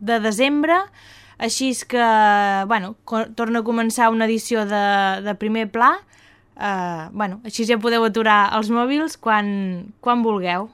de desembre, així és que, bueno, torna a començar una edició de, de primer pla, uh, bueno, així ja podeu aturar els mòbils quan, quan vulgueu.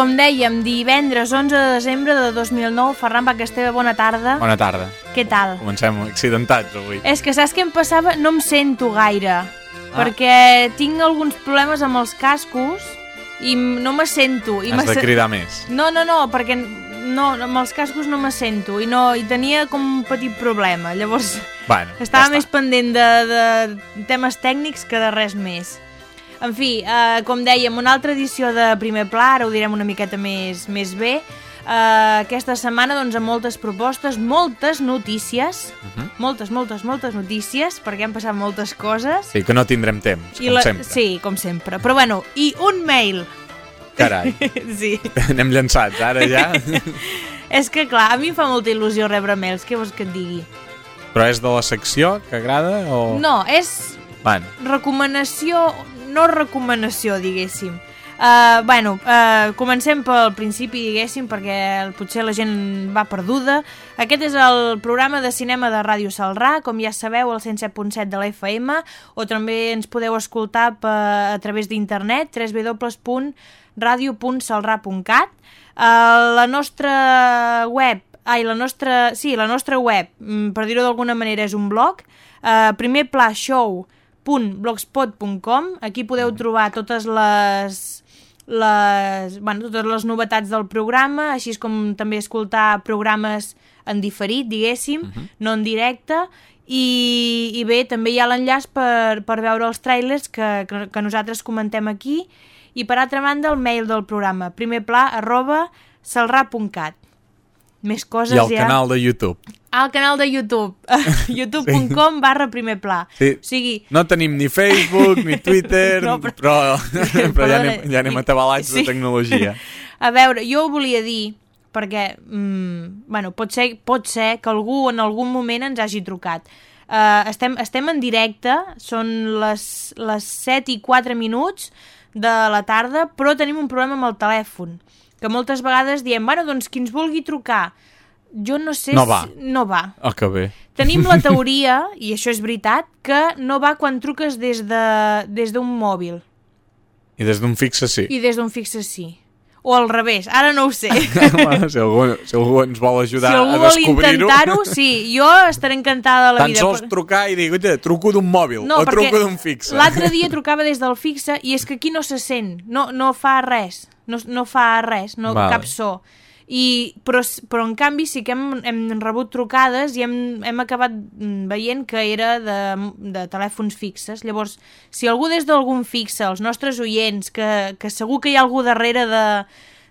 Com dèiem, divendres 11 de desembre de 2009, Ferran Bacasteva, bona tarda. Bona tarda. Què tal? Comencem accidentats avui. És que saps què em passava? No em sento gaire, ah. perquè tinc alguns problemes amb els cascos i no me sento. I Has de cridar més. No, no, no, perquè no, amb els cascos no me sento i, no, i tenia com un petit problema. Llavors, bueno, estava ja més pendent de, de temes tècnics que de res més. En fi, eh, com dèiem, una altra edició de Primer Pla, ara ho direm una miqueta més, més bé. Eh, aquesta setmana, doncs, amb moltes propostes, moltes notícies, uh Mhm. -huh. moltes, moltes, moltes notícies, perquè han passat moltes coses. Sí, que no tindrem temps, I com la... sempre. Sí, com sempre. Però bueno, i un mail. Carai, sí. anem llançats, ara ja. És que, clar, a mi em fa molta il·lusió rebre mails, què vols que et digui? Però és de la secció que agrada o...? No, és Bueno, recomanació, no recomanació, diguéssim. Uh, bueno, uh, comencem pel principi, diguéssim, perquè potser la gent va perduda. Aquest és el programa de cinema de Ràdio Salrà, com ja sabeu, el 107.7 de la FM, o també ens podeu escoltar per, a través d'internet, www.radio.salrà.cat. Uh, la nostra web, ai, la nostra, sí, la nostra web, mm, per dir-ho d'alguna manera, és un blog, uh, primerplashow.blogspot.com aquí podeu trobar totes les les, bueno, totes les novetats del programa, així com també escoltar programes en diferit, diguéssim, uh -huh. no en directe, i, i bé, també hi ha l'enllaç per, per veure els trailers que, que, que nosaltres comentem aquí, i per altra banda el mail del programa, primerpla arroba salrà.cat. Més coses I el ja... canal de YouTube. Al canal de YouTube, youtube.com sí. barra primer pla. Sí. O sigui, No tenim ni Facebook, ni Twitter, No, però- però, però, però ja, anem, ja anem atabalats Sí. de tecnologia. A veure, jo ho volia dir perquè, mm, bueno, pot ser, pot ser que algú en algun moment ens hagi trucat. Uh, estem, estem en directe, són les, les 7 i 4 minuts de la tarda, però tenim un problema amb el telèfon, que moltes vegades diem, bueno, doncs qui ens vulgui trucar, jo no sé No va. si... No va. Oh, que bé. Tenim la teoria, i això és veritat, que no va quan truques des de- des d'un de, mòbil I des d'un fixe sí. i des d'un fixe sí. O al revés, ara no ho sé. bueno, si, algú, si algú ens vol ajudar si algú a vol descobrir-ho... intentar-ho, sí, jo estaré encantada de la Tan vida. sols però- trucar i dir, "Oye, truco d'un mòbil No, o truco d'un fixe. L'altre dia trucava des del fixe i és que aquí no se sent, no, no fa res, no, no fa res, no Vale. cap so. I, però, però en canvi sí que hem, hem rebut trucades i hem, hem acabat mm, veient que era de, de telèfons fixes. Llavors, si algú des d'algun fixe, els nostres oients, que, que segur que hi ha algú darrere de,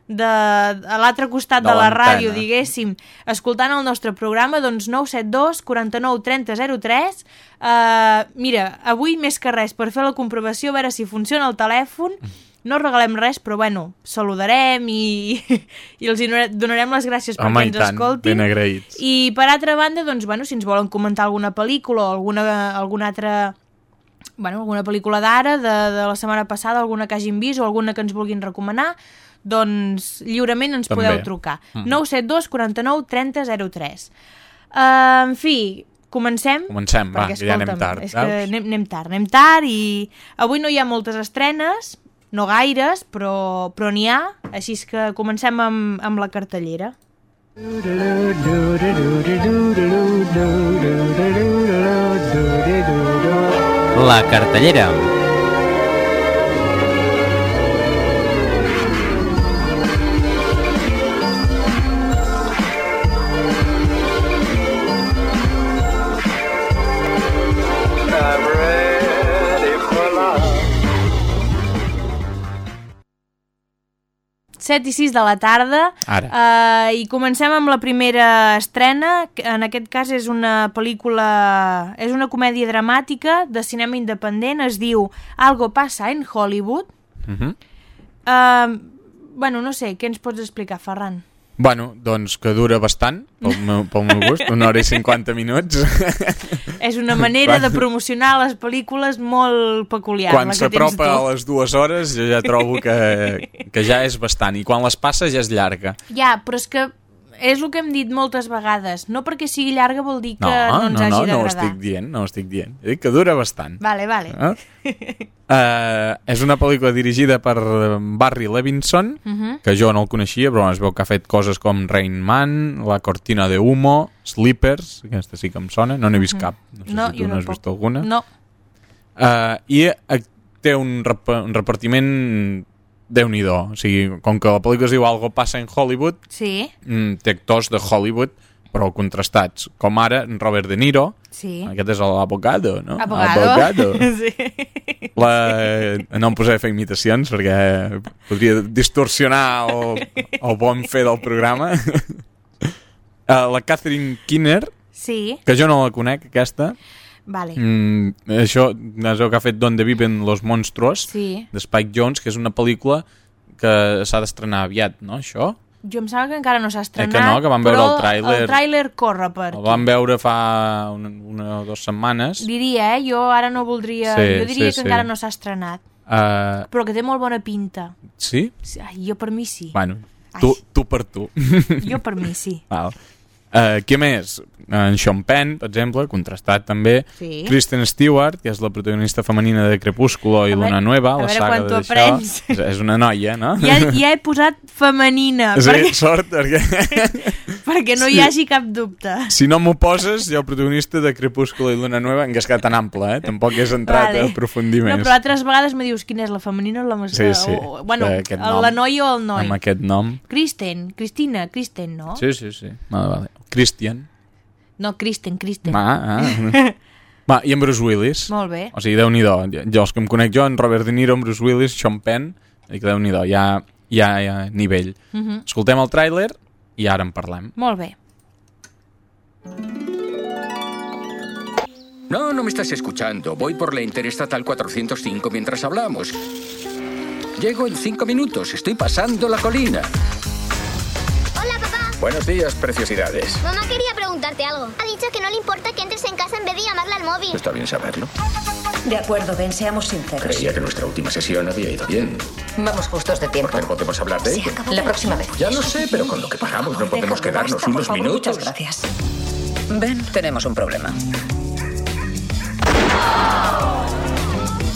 de, a l'altre costat de, De la ràdio, diguéssim, escoltant el nostre programa, doncs 972 49 30 03. Uh, mira, avui més que res, per fer la comprovació, a veure si funciona el telèfon, no regalem res, però bueno, saludarem i, i els donarem les gràcies Home, perquè ens tant, escoltin. ben agraïts. I per altra banda, doncs, bueno, si ens volen comentar alguna pel·lícula o alguna, alguna altra bueno, alguna pel·lícula d'ara, de, de la setmana passada, alguna que hagin vist o alguna que ens vulguin recomanar, doncs lliurement ens També. podeu trucar. Mm. 972 49 30 03. Uh, en fi, comencem? Comencem, va, Perquè, que ja anem tard, És que anem, anem tard, anem tard i avui no hi ha moltes estrenes, no gaires, però, però n'hi ha, així és que comencem amb, amb la cartellera. La cartellera. 7 i 6 de la tarda Ara. uh, i comencem amb la primera estrena que en aquest cas és una pel·lícula és una comèdia dramàtica de cinema independent es diu Algo pasa en Hollywood Mhm. uh, bueno, no sé, què ens pots explicar, Ferran? Bueno, doncs que dura bastant, pel meu, pel meu gust, una hora i 50 minuts. és una manera Quan- de promocionar les pel·lícules molt peculiar quan la que tens s'apropa a les dues hores jo ja trobo que, que ja és bastant. I quan les passa ja és llarga. Ja, però és que és el que hem dit moltes vegades no perquè sigui llarga vol dir que No, no, ens no, hagi no, no ho d'agradar estic dient, no ho estic dient. He dit que dura bastant. Vale, vale. Eh? Uh, és una pel·lícula dirigida per eh, Barry Levinson, uh Mhm. -huh. que jo no el coneixia, però es veu que ha fet coses com Rain Man, La Cortina de Humo, Sleepers, aquesta sí que em sona, no n'he vist cap. No sé Mhm. No, si tu n'has tampoc. vist alguna. No, Uh, I eh, té un, rep un repartiment déu nhi o sigui, com que la pel·lícula es diu Algo passa en Hollywood, sí, mm, té actors de Hollywood, però contrastats, com ara Robert De Niro, sí. aquest és l'abogado, no? Abogado. Abogado. sí. La... No em posaré a fer imitacions perquè podria distorsionar el, el bon fer del programa. Uh, la Catherine Kinner, Sí, que jo no la conec, aquesta. Vale. Mm, això és el que ha fet Donde viven los monstruos, Sí. de Spike Jones, que és una pel·lícula que s'ha d'estrenar aviat, no, això? Jo em sembla que encara no s'ha estrenat, Eh, que no, que vam veure el tràiler. el tràiler corre per El aquí. vam veure fa una, una o dues setmanes. Diria, eh? Jo ara no voldria... Sí, jo diria sí, que sí. encara no s'ha estrenat, Uh, però que té molt bona pinta. sí? Sí, Ai, jo per mi sí. Bueno, tu, Ai. tu per tu. Jo per mi sí. Val. Uh, qui més? En Sean Penn, per exemple, contrastat també. Sí. Kristen Stewart, que és la protagonista femenina de Crepúsculo i Luna Nueva, la saga t'ho d'això. És, és una noia, no? Ja, ja he posat femenina, Sí, perquè, sort, perquè perquè no hi hagi cap dubte. si no m'ho poses, jo el protagonista de Crepúsculo i Luna Nueva en quedat tan ample, eh? Tampoc és entrat Vale. a aprofundir No, més. però altres vegades me dius quina és la femenina o la masculina. Sí, sí. O, bueno, Eh, nom. la noia o el noi. Amb aquest nom. Kristen, Cristina, Kristen, no? Sí, sí, sí. Vale, vale. Christian. No, Kristen, Kristen. Ah, ah. Va, i en Bruce Willis. Molt bé. O sigui, déu nhi Jo, els que em conec jo, en Robert De Niro, en Bruce Willis, Sean Penn, dic, déu nhi hi ha, hi, ha, hi ha nivell. Uh -huh. Escoltem el tràiler i ara en parlem. Molt bé. No, no me estás escuchando. Voy por la Interestatal 405 mientras hablamos. Llego en cinco minutos. Estoy pasando la colina. Buenos días, preciosidades. Mamá quería preguntarte algo. Ha dicho que no le importa que entres en casa en vez de llamarla al móvil. Está bien saberlo. De acuerdo, Ben, seamos sinceros. Creía que nuestra última sesión había ido bien. Vamos justos de tiempo. ¿Por qué no podemos hablar de Se ello? La próxima vez. Ya lo sé, pero con lo que pagamos no podemos de quedarnos basta, unos favor, minutos. Muchas gracias. Ben, tenemos un problema.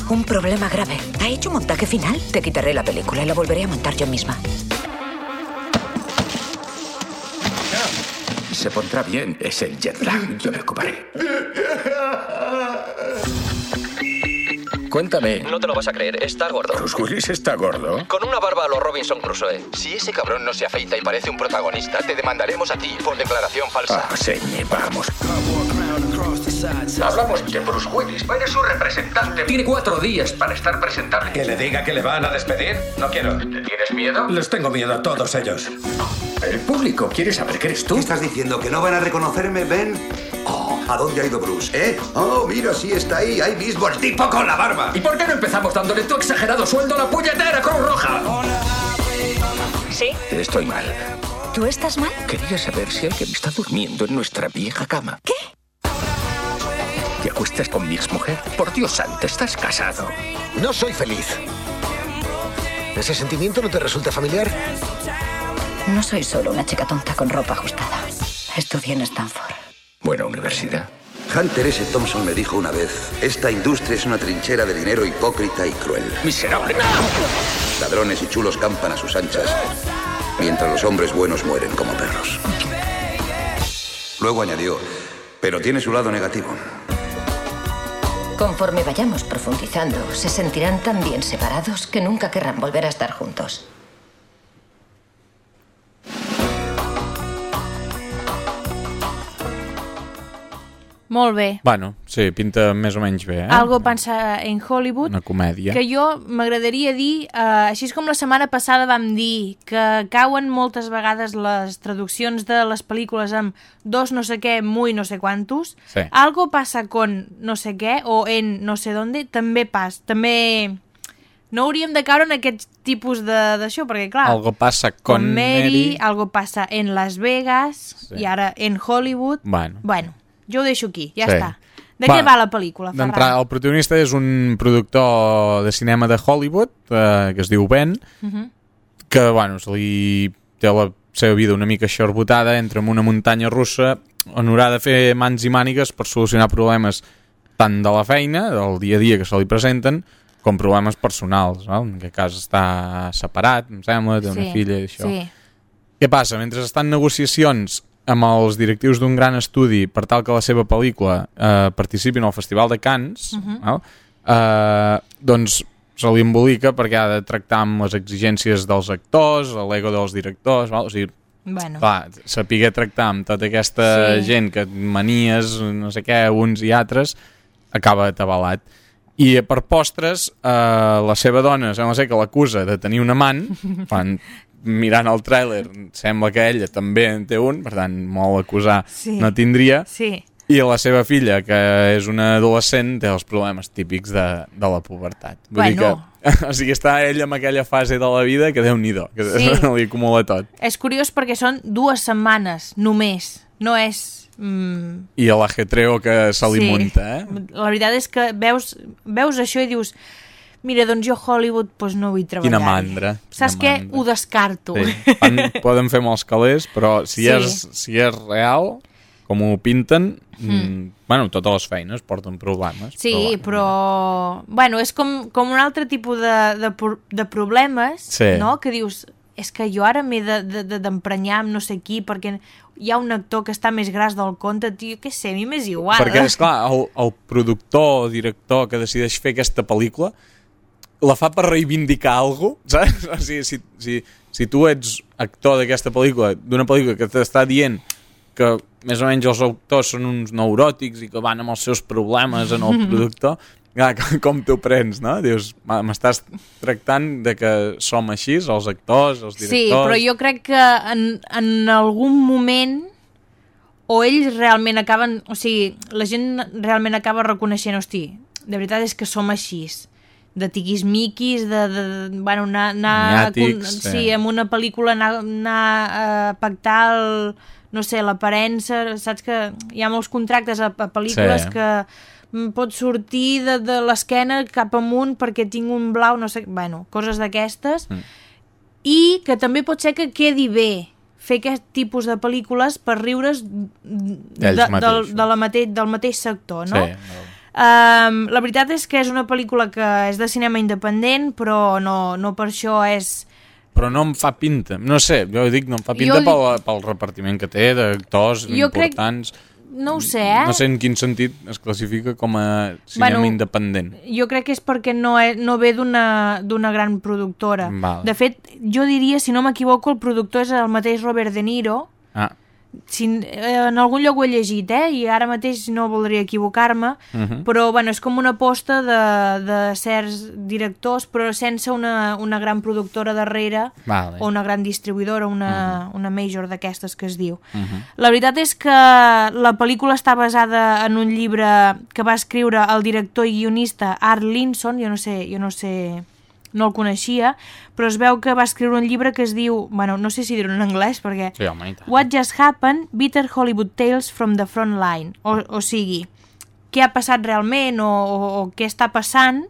Un problema grave. ¿Ha hecho montaje final? Te quitaré la película y la volveré a montar yo misma. Se pondrá bien. Es el jet lag. Yo me ocuparé. Cuéntame. No te lo vas a creer, está gordo. ¿Bruce Willis está gordo? Con una barba a los Robinson Crusoe. Si ese cabrón no se afeita y parece un protagonista, te demandaremos a ti por declaración falsa. Ah, señe, vamos. Hablamos de Bruce Willis. Eres su representante. Tiene cuatro días para estar presentable. ¿Que le diga que le van a despedir? No quiero. ¿Le tienes miedo? Les tengo miedo a todos ellos. El público quiere saber que eres tú. ¿Qué estás diciendo? ¿Que no van a reconocerme, Ben? Oh, ¿A dónde ha ido Bruce, eh? Oh, mira, sí está ahí, ahí mismo, el tipo con la barba. ¿Y por qué no empezamos dándole tu exagerado sueldo a la puñetera Cruz Roja? ¿Sí? Estoy mal. ¿Tú estás mal? Quería saber si alguien está durmiendo en nuestra vieja cama. ¿Qué? ¿Te acuestas con mi exmujer? Por Dios santo, estás casado. No soy feliz. ¿Ese sentimiento no te resulta familiar? No soy solo una chica tonta con ropa ajustada. Estudié en Stanford. Buena universidad. Hunter S. Thompson me dijo una vez, esta industria es una trinchera de dinero hipócrita y cruel. Miserable. Ladrones y chulos campan a sus anchas, mientras los hombres buenos mueren como perros. Luego añadió, pero tiene su lado negativo. Conforme vayamos profundizando, se sentirán tan bien separados que nunca querrán volver a estar juntos. Molt bé. Bueno, sí, pinta més o menys bé, eh? Algo pensa en Hollywood. Una comèdia. Que jo m'agradaria dir, eh, així com la setmana passada vam dir que cauen moltes vegades les traduccions de les pel·lícules amb dos no sé què, muy no sé quantos, Sí. algo passa con no sé què o en no sé dónde, també pas, també... No hauríem de caure en aquest tipus de- d'això, perquè clar... Algo passa con, con Mary, Mary. algo passa en Las Vegas Sí. i ara en Hollywood. Bueno. Bueno, jo ho deixo aquí, ja Sí. està. De Va, què va la pel·lícula, Ferran? el protagonista és un productor de cinema de Hollywood, eh, que es diu Ben, Mhm. que, bueno, se li té la seva vida una mica xorbotada, entra en una muntanya russa on haurà de fer mans i mànigues per solucionar problemes tant de la feina, del dia a dia que se li presenten, com problemes personals, no? en aquest cas està separat, em sembla, té una Sí, filla i això. sí. Què passa? Mentre estan negociacions amb els directius d'un gran estudi per tal que la seva pel·lícula eh, participi en el Festival de Cannes, Mhm. val? eh, doncs se li embolica perquè ha de tractar amb les exigències dels actors, l'ego dels directors, val? o sigui, Bueno. clar, saber tractar amb tota aquesta Sí. gent que manies, no sé què, uns i altres, acaba atabalat. I per postres, eh, la seva dona sembla ser que l'acusa de tenir un amant, quan mirant el tràiler sembla que ella també en té un, per tant, molt acusar Sí. no tindria, Sí. i la seva filla, que és una adolescent, té els problemes típics de, de la pubertat. Vull Bueno. dir que, o sigui, està ella en aquella fase de la vida que déu-n'hi-do, que Sí. li acumula tot. És curiós perquè són dues setmanes, només. No és... Mm, I l'ajetreo que se li Sí. munta, eh? la veritat és que veus, veus això i dius mira, doncs jo Hollywood doncs no vull treballar. Quina mandra. Saps quina què? mandra. Ho descarto. Sí. Fan, poden fer molts calés, però si, Sí. és, si és real, com ho pinten, mm. Mm. bueno, totes les feines porten problemes. Sí, però... Bueno, és com, com un altre tipus de, de, de problemes, Sí. no? Que dius, és que jo ara m'he d'emprenyar de, de, amb no sé qui perquè hi ha un actor que està més gras del compte, tio, què sé, a mi m'és igual. Perquè, és clar, el, el productor o director que decideix fer aquesta pel·lícula la fa per reivindicar alguna cosa, saps? O sigui, si, si, si tu ets actor d'aquesta pel·lícula, d'una pel·lícula que t'està dient que més o menys els autors són uns neuròtics i que van amb els seus problemes en el productor, clar, com t'ho prens, no? Dius, "Ma- m'estàs tractant de que som així, els actors, els directors... Sí, però jo crec que en, en algun moment o ells realment acaben, o sigui, la gent realment acaba reconeixent, hosti, de veritat és que som així, de tiquismiquis, de, de, de bueno, anar, anar Maniàtics, sí. sí. amb una pel·lícula anar, anar a pactar el, no sé, l'aparença, saps que hi ha molts contractes a, a pel·lícules Sí. que pot sortir de, de l'esquena cap amunt perquè tinc un blau, no sé, bueno, coses d'aquestes, Mm. i que també pot ser que quedi bé fer aquest tipus de pel·lícules per riure's de, del, de la mate del mateix sector, no? Sí, Um, la veritat és que és una pel·lícula que és de cinema independent, però no, no per això és... però no em fa pinta. No sé, jo dic, no em fa pinta Jo- pel, pel repartiment que té, d'actors Jo crec- importants. No ho sé, eh? No sé en quin sentit es classifica com a cinema Bueno, independent. Jo crec que és perquè no, és, no ve d'una d'una gran productora. Val. De fet, jo diria, si no m'equivoco, el productor és el mateix Robert De Niro, Ah, si, eh, en algun lloc ho he llegit, eh? i ara mateix no voldria equivocar-me, Mhm. però bueno, és com una aposta de, de certs directors, però sense una, una gran productora darrere Vale. o una gran distribuïdora, una, una major d'aquestes que es diu. Mhm. La veritat és que la pel·lícula està basada en un llibre que va escriure el director i guionista Art Linson, jo no sé, jo no sé, no el coneixia, però es veu que va escriure un llibre que es diu, bueno, no sé si dir-ho en anglès, perquè Sí, home. What Just Happened, Bitter Hollywood Tales from the Front Line, o, o sigui, què ha passat realment o, o, o què està passant,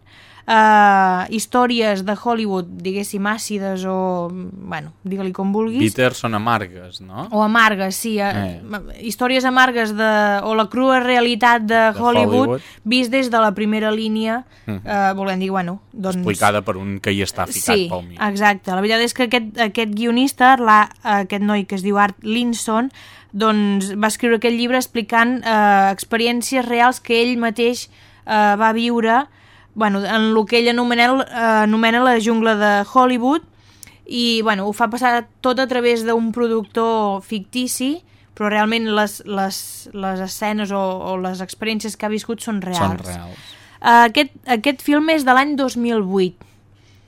uh, històries de Hollywood, diguéssim, àcides o, bueno, digue-li com vulguis, Bitter són amargues, no? o amargues, sí, eh. Eh. històries amargues de, o la crua realitat de, Hollywood, Hollywood. vist des de la primera línia, Mhm. eh, volem dir, bueno, doncs... Explicada per un que hi està ficat sí, pel mig. exacte. La veritat és que aquest, aquest guionista, la, aquest noi que es diu Art Linson, doncs va escriure aquest llibre explicant eh, experiències reals que ell mateix eh, va viure bueno, en el que ell anomena, eh, anomena la jungla de Hollywood i bueno, ho fa passar tot a través d'un productor fictici però realment les, les, les escenes o, o les experiències que ha viscut són reals. Són reals. Uh, aquest, aquest film és de l'any 2008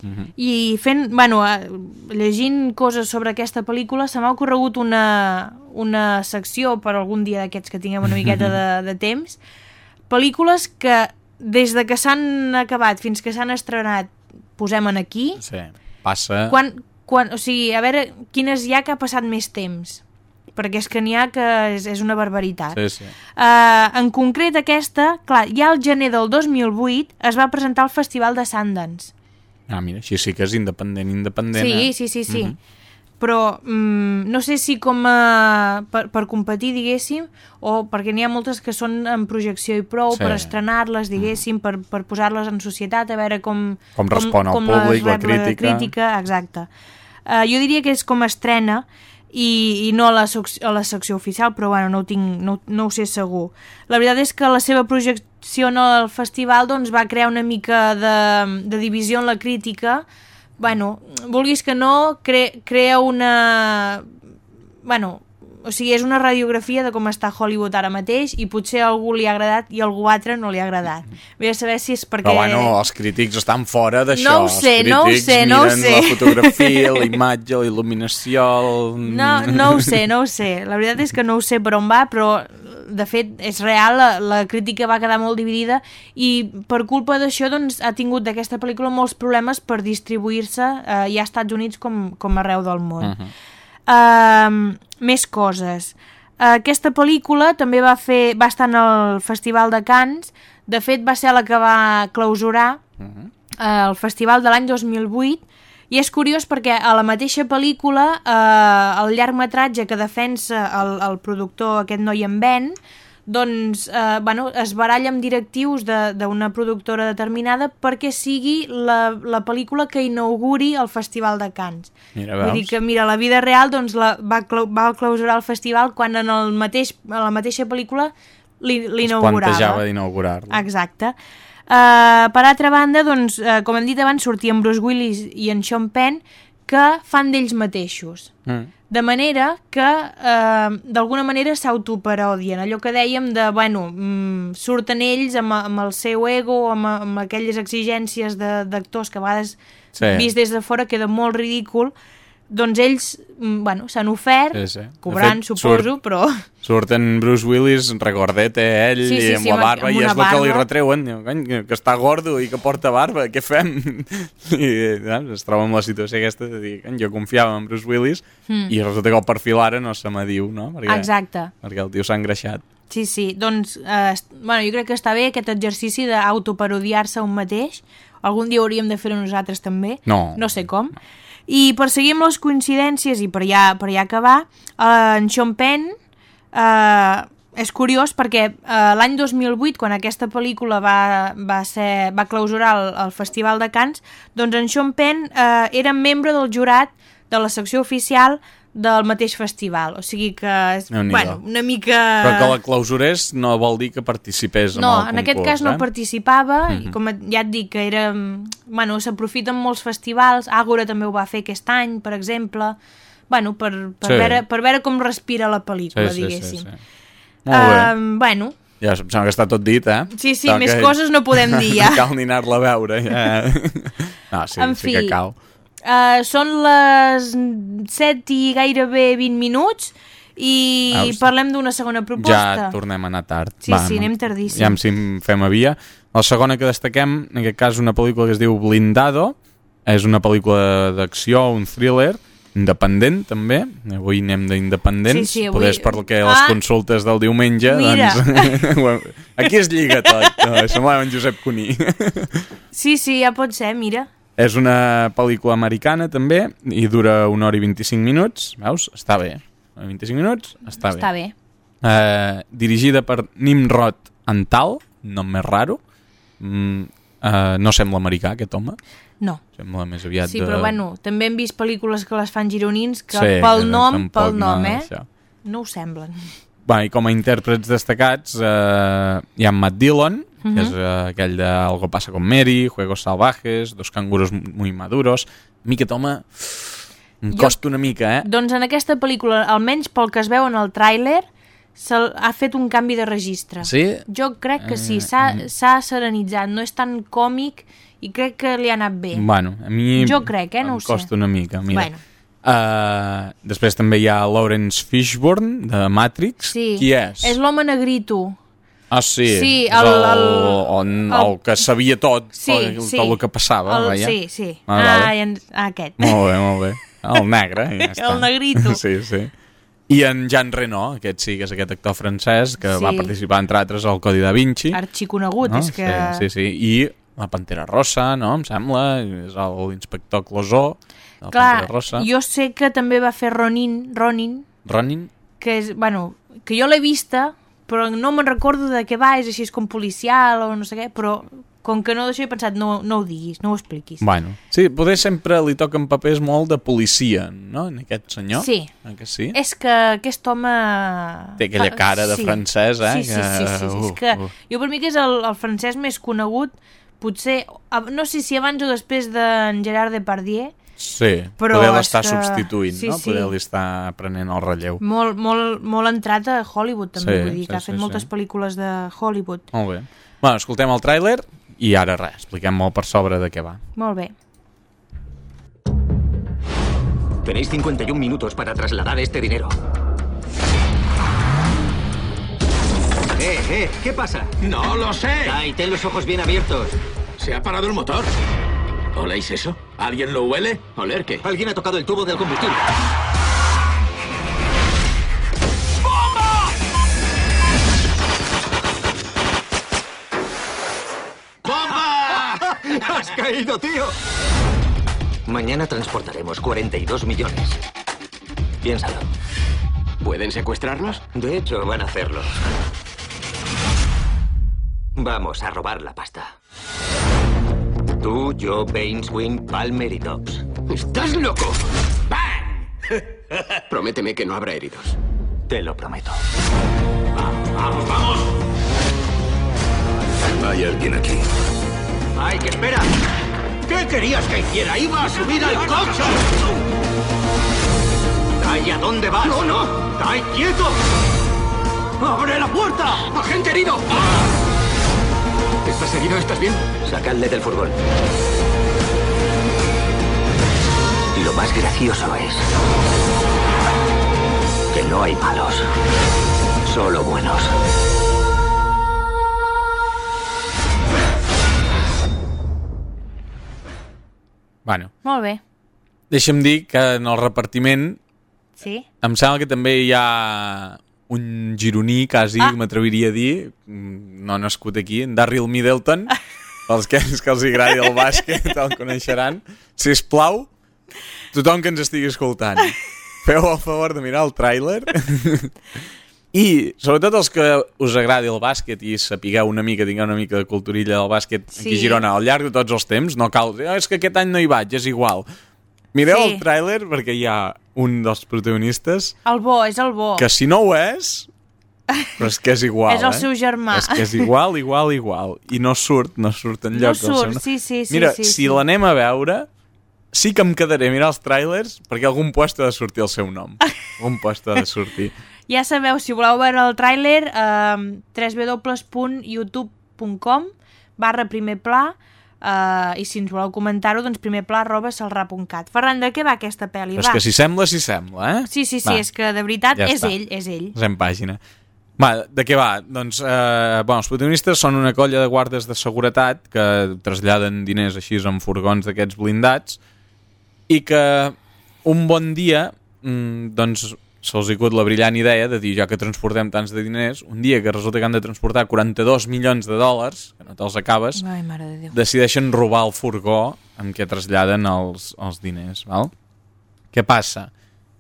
Mhm. i fent, bueno, eh, llegint coses sobre aquesta pel·lícula se m'ha ocorregut una, una secció per algun dia d'aquests que tinguem una miqueta de, de temps pel·lícules que des de que s'han acabat fins que s'han estrenat posem en aquí Sí, passa... quan, quan, o sigui, a veure quines hi ha que ha passat més temps perquè és que n'hi ha que és, és una barbaritat Sí, sí. Uh, en concret aquesta, clar, ja al gener del 2008 es va presentar al Festival de Sundance. Ah, mira, així sí que és independent, independent. Sí, eh? sí, sí, sí. Mhm. Però mm, no sé si com a, per, per competir, diguéssim, o perquè n'hi ha moltes que són en projecció i prou, Sí. per estrenar-les, diguéssim, per, per posar-les en societat, a veure com... Com respon el com públic, la crítica. crítica exacte. Uh, jo diria que és com estrena, i, i no a la, a la secció oficial, però bueno, no ho, tinc, no, no ho sé segur. La veritat és que la seva projecció el festival doncs, va crear una mica de, de divisió en la crítica. Bueno, vulguis que no, cre, crea una... Bueno, o sigui, és una radiografia de com està Hollywood ara mateix i potser a algú li ha agradat i a algú altre no li ha agradat. Ve a saber si és perquè... Però bueno, els crítics estan fora d'això. No ho sé, no ho sé, no ho sé. la fotografia, la imatge, la il·luminació... El... No, no ho sé, no ho sé. La veritat és que no ho sé per on va, però de fet és real, la, la crítica va quedar molt dividida i per culpa d'això doncs, ha tingut d'aquesta pel·lícula molts problemes per distribuir-se eh, ja als Estats Units com, com arreu del món. Mhm. Uh, més coses. Uh, aquesta pel·lícula també va fer va estar en el Festival de Cannes, de fet va ser la que va clausurar Mhm. eh, el festival de l'any 2008 i és curiós perquè a la mateixa pel·lícula eh, el llargmetratge que defensa el, el productor aquest noi en Ben doncs eh, bueno, es baralla amb directius de- d'una productora determinada perquè sigui la, la pel·lícula que inauguri el Festival de Cannes. Mira, Vull dir que, mira, la vida real doncs, la, va, clau, va clausurar el festival quan en el mateix, a la mateixa pel·lícula li- Es l'inaugurava. plantejava d'inaugurar-la. Exacte. Uh, per altra banda, doncs, uh, com hem dit abans, sortien Bruce Willis i en Sean Penn que fan d'ells mateixos. Mm. De manera que, eh, d'alguna manera, s'autoparodien. Allò que dèiem de, bueno, mm, surten ells amb, amb el seu ego, amb, amb aquelles exigències de- d'actors que a vegades, Sí. vist des de fora, queda molt ridícul, doncs ells, mm, bueno, s'han ofert, Sí, sí. Cobrant, fet, suposo, surt- però... Surten Bruce Willis, recordet, eh, ell, Sí, sí, i amb sí, la barba, amb i és el que li barba. retreuen, que, està gordo i que porta barba, què fem? I saps, es troba amb la situació aquesta de dir, jo confiava en Bruce Willis Mm. i resulta que el perfil ara no se m'adiu, no? Perquè, Exacte. Perquè el tio s'ha engreixat. Sí, sí, doncs, eh, bueno, jo crec que està bé aquest exercici d'autoparodiar-se un mateix. Algun dia hauríem de fer-ho nosaltres també. No. No sé com. I per seguir amb les coincidències i per ja, per ja acabar, eh, en Sean Penn eh, és curiós perquè eh, l'any 2008, quan aquesta pel·lícula va, va, ser, va clausurar el, el Festival de Cannes, doncs en Sean Penn eh, era membre del jurat de la secció oficial del mateix festival. O sigui que, és, Déu-n'hi-do. bueno, una mica... Però que la clausurés no vol dir que participés No, en el en aquest concurs, cas no eh? participava, i Mhm. com ja et dic que era... Bueno, s'aprofiten molts festivals, Àgora també ho va fer aquest any, per exemple, bueno, per, per, Sí. veure, per veure com respira la pel·lícula, Sí, sí, sí, diguéssim. sí. Molt bé. Um, bueno, Ja em sembla que està tot dit, eh? Sí, sí, més coses no podem dir, ja. cal ni anar-la a veure, ja. No, sí, En sí que fi. cal. Uh, són les 7 i gairebé 20 minuts i Veus? parlem d'una segona proposta. Ja tornem a anar tard. Sí, sí, anem tardíssim. Ja si em fem a via. La segona que destaquem, en aquest cas, una pel·lícula que es diu Blindado. És una pel·lícula d'acció, un thriller, independent, també. Avui anem d'independents. Sí, sí, avui- Poder és perquè les Ah! consultes del diumenge, Mira. doncs... Aquí es lliga tot. No, semblava en Josep Cuní. Sí, sí, ja pot ser, mira. És una pel·lícula americana, també, i dura una hora i 25 minuts. Veus? Està bé. 25 minuts, està bé. Està bé. Eh, dirigida per Nimrod Antal, nom més raro. Mm, eh, no sembla americà, aquest home. No. Sembla més aviat Sí, de... però bueno, també hem vist pel·lícules que les fan gironins que Sí, pel nom, pel nom, no, eh? això. No ho semblen. Va, I com a intèrprets destacats eh, hi ha Matt Dillon, que Mhm. és eh, aquell de Algo pasa con Mary, Juegos salvajes, Dos canguros muy maduros... A mi aquest home em costa una mica, eh? Doncs en aquesta pel·lícula, almenys pel que es veu en el tràiler, ha fet un canvi de registre. Sí? Jo crec que sí, Eh, s'ha s'ha serenitzat, no és tan còmic i crec que li ha anat bé. Bueno, a mi Jo crec, eh? No em ho sé. costa una mica. Mira. Bueno. Uh, després també hi ha Lawrence Fishburne, de Matrix. Sí. Qui és? És l'home negrito. Ah, sí. Sí, el- el, el- on, el- el que sabia tot, Sí, el, sí. tot el que passava. El, sí, sí. Ah, Ah, vale. i en, aquest. Molt bé, molt bé. El negre, ja està. El negrito. Sí, sí. I en Jean Reno, aquest sí, que és aquest actor francès que Sí. va participar, entre altres, al Codi da Vinci. Arxiconegut, no? és que... Sí, sí, sí. I la Pantera Rossa, no? Em sembla, és l'inspector Closó, la Clar, Pantera Rossa. jo sé que també va fer Ronin, Ronin Ronin? que és, bueno, que jo l'he vista, però no me'n recordo de què va, és així és com policial o no sé què, però com que no d'això he pensat, no, no ho diguis, no ho expliquis. Bueno, sí, poder sempre li toquen papers molt de policia, no?, en aquest senyor. Sí. Eh que sí? És que aquest home... Té aquella cara de francès, eh, Sí, sí, que- sí, sí, sí. uh, és que uh. jo per mi que és el, el francès més conegut, potser, no sé si abans o després d'en Gerard Depardieu, Sí, Però poder és l'estar que- substituint, sí, no? sí. Poder li estar prenent el relleu. molt, molt, molt entrat a Hollywood també, Sí, vull dir, sí, que ha sí, fet moltes sí. pel·lícules de Hollywood. Molt bé. Bueno, escoltem el tràiler i ara res, expliquem molt per sobre de què va. Molt bé. Tenéis 51 minutos para trasladar este dinero. Eh, eh, ¿qué pasa? No lo sé. Ay, ten los ojos bien abiertos. Se ha parado el motor. ¿Oléis eso? ¿Alguien lo huele? ¿Oler qué? Alguien ha tocado el tubo del combustible. ¡Bomba! ¡Has caído, tío! Mañana transportaremos 42 millones. Piénsalo. ¿Pueden secuestrarnos? De hecho, van a hacerlo. Vamos a robar la pasta. Tú, yo, Baines, Wynn, Palmer y Dobbs. ¡Estás loco! ¡Bang! Prométeme que no habrá heridos. Te lo prometo. ¡Vamos, vamos! Hay alguien aquí. ¡Ay, que espera! ¿Qué querías que hiciera? ¡Iba a subir al coche! ¡Ay, ¿a dónde vas? ¡No, no! ¡Ay, quieto! ¡Abre la puerta! ¡Agente herido! ¡Ah! ¿Estás herido? ¿Estás bien? Sacadle del furgón. Lo más gracioso es que no hay malos, solo buenos. Bueno, Molt bé. deixa'm dir que en el repartiment Sí? em sembla que també hi ha un gironí, quasi, Ah. m'atreviria a dir, no nascut aquí, en Darryl Middleton, pels que, que els agradi el bàsquet el coneixeran. Si us plau, tothom que ens estigui escoltant, feu el favor de mirar el tràiler i, sobretot els que us agradi el bàsquet i sapigueu una mica, tingueu una mica de culturilla del bàsquet Sí. aquí a Girona al llarg de tots els temps, no cal dir, "Ah, és que aquest any no hi vaig, és igual. Mireu Sí. el tràiler perquè hi ha un dels protagonistes El bo, és el bo. que si no ho és però és que és igual És el eh? seu germà. és que és igual, igual, igual i no surt, no surt enlloc No surt, seu- sí, sí, sí, mira, sí, si sí. l'anem a veure sí que em quedaré a mirar els trailers perquè algun puesto ha de sortir el seu nom. Algun puesto ha de sortir. Ja sabeu, si voleu veure el tràiler, eh, www.youtube.com barra primer pla eh, i si ens voleu comentar-ho, doncs primer pla arroba salrà.cat. Ferran, de què va aquesta pel·li? Però és Va. que si sembla, si sembla, eh? Sí, sí, sí, Va, és que de veritat ja és està. ell, és ell. Posem pàgina. Va, de què va? Doncs, eh, bueno, els protagonistes són una colla de guardes de seguretat que traslladen diners així en furgons d'aquests blindats i que un bon dia mm, doncs se'ls ha la brillant idea de dir ja que transportem tants de diners, un dia que resulta que han de transportar 42 milions de dòlars, que no te'ls acabes, Ai, de decideixen robar el furgó amb què traslladen els, els diners. Val? Què passa?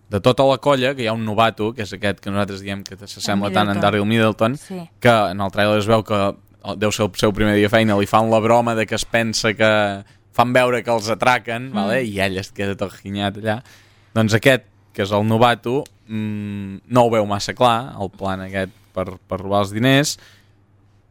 De tota la colla, que hi ha un novato, que és aquest que nosaltres diem que s'assembla tant a en. Daryl Middleton, Sí. que en el trailer es veu que deu ser el seu primer dia de feina, li fan la broma de que es pensa que fan veure que els atraquen, mm. vale? i ell es queda tot ginyat allà. Doncs aquest, que és el novato, mm, no ho veu massa clar, el plan aquest per, per robar els diners,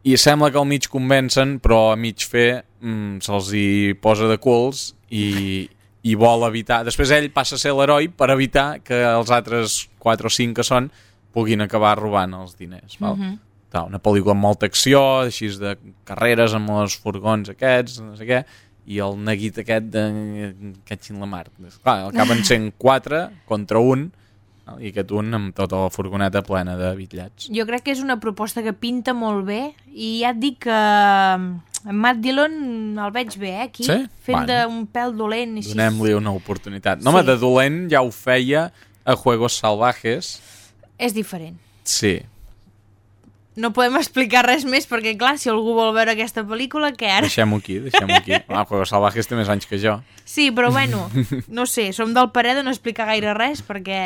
i sembla que al mig convencen, però a mig fer mm, se'ls hi posa de culs i, i vol evitar... Després ell passa a ser l'heroi per evitar que els altres 4 o 5 que són puguin acabar robant els diners. Val? Mhm. Clar, una pel·lícula amb molta acció, així de carreres amb els furgons aquests, no sé què, i el neguit aquest de catxin la mar. Clar, acaben sent 4 contra un, i aquest un amb tota la furgoneta plena de bitllats. Jo crec que és una proposta que pinta molt bé i ja et dic que en Matt Dillon el veig bé, eh, aquí, Sí? fent Bueno. d'un pèl dolent. Així. Donem-li una oportunitat. No, Sí. home, de dolent ja ho feia a Juegos Salvajes. És diferent. Sí. No podem explicar res més perquè, clar, si algú vol veure aquesta pel·lícula, què ara? Deixem-ho aquí, deixem-ho aquí. Ah, Juegos Salvajes té més anys que jo. Sí, però bueno, no sé, som del parer de no explicar gaire res perquè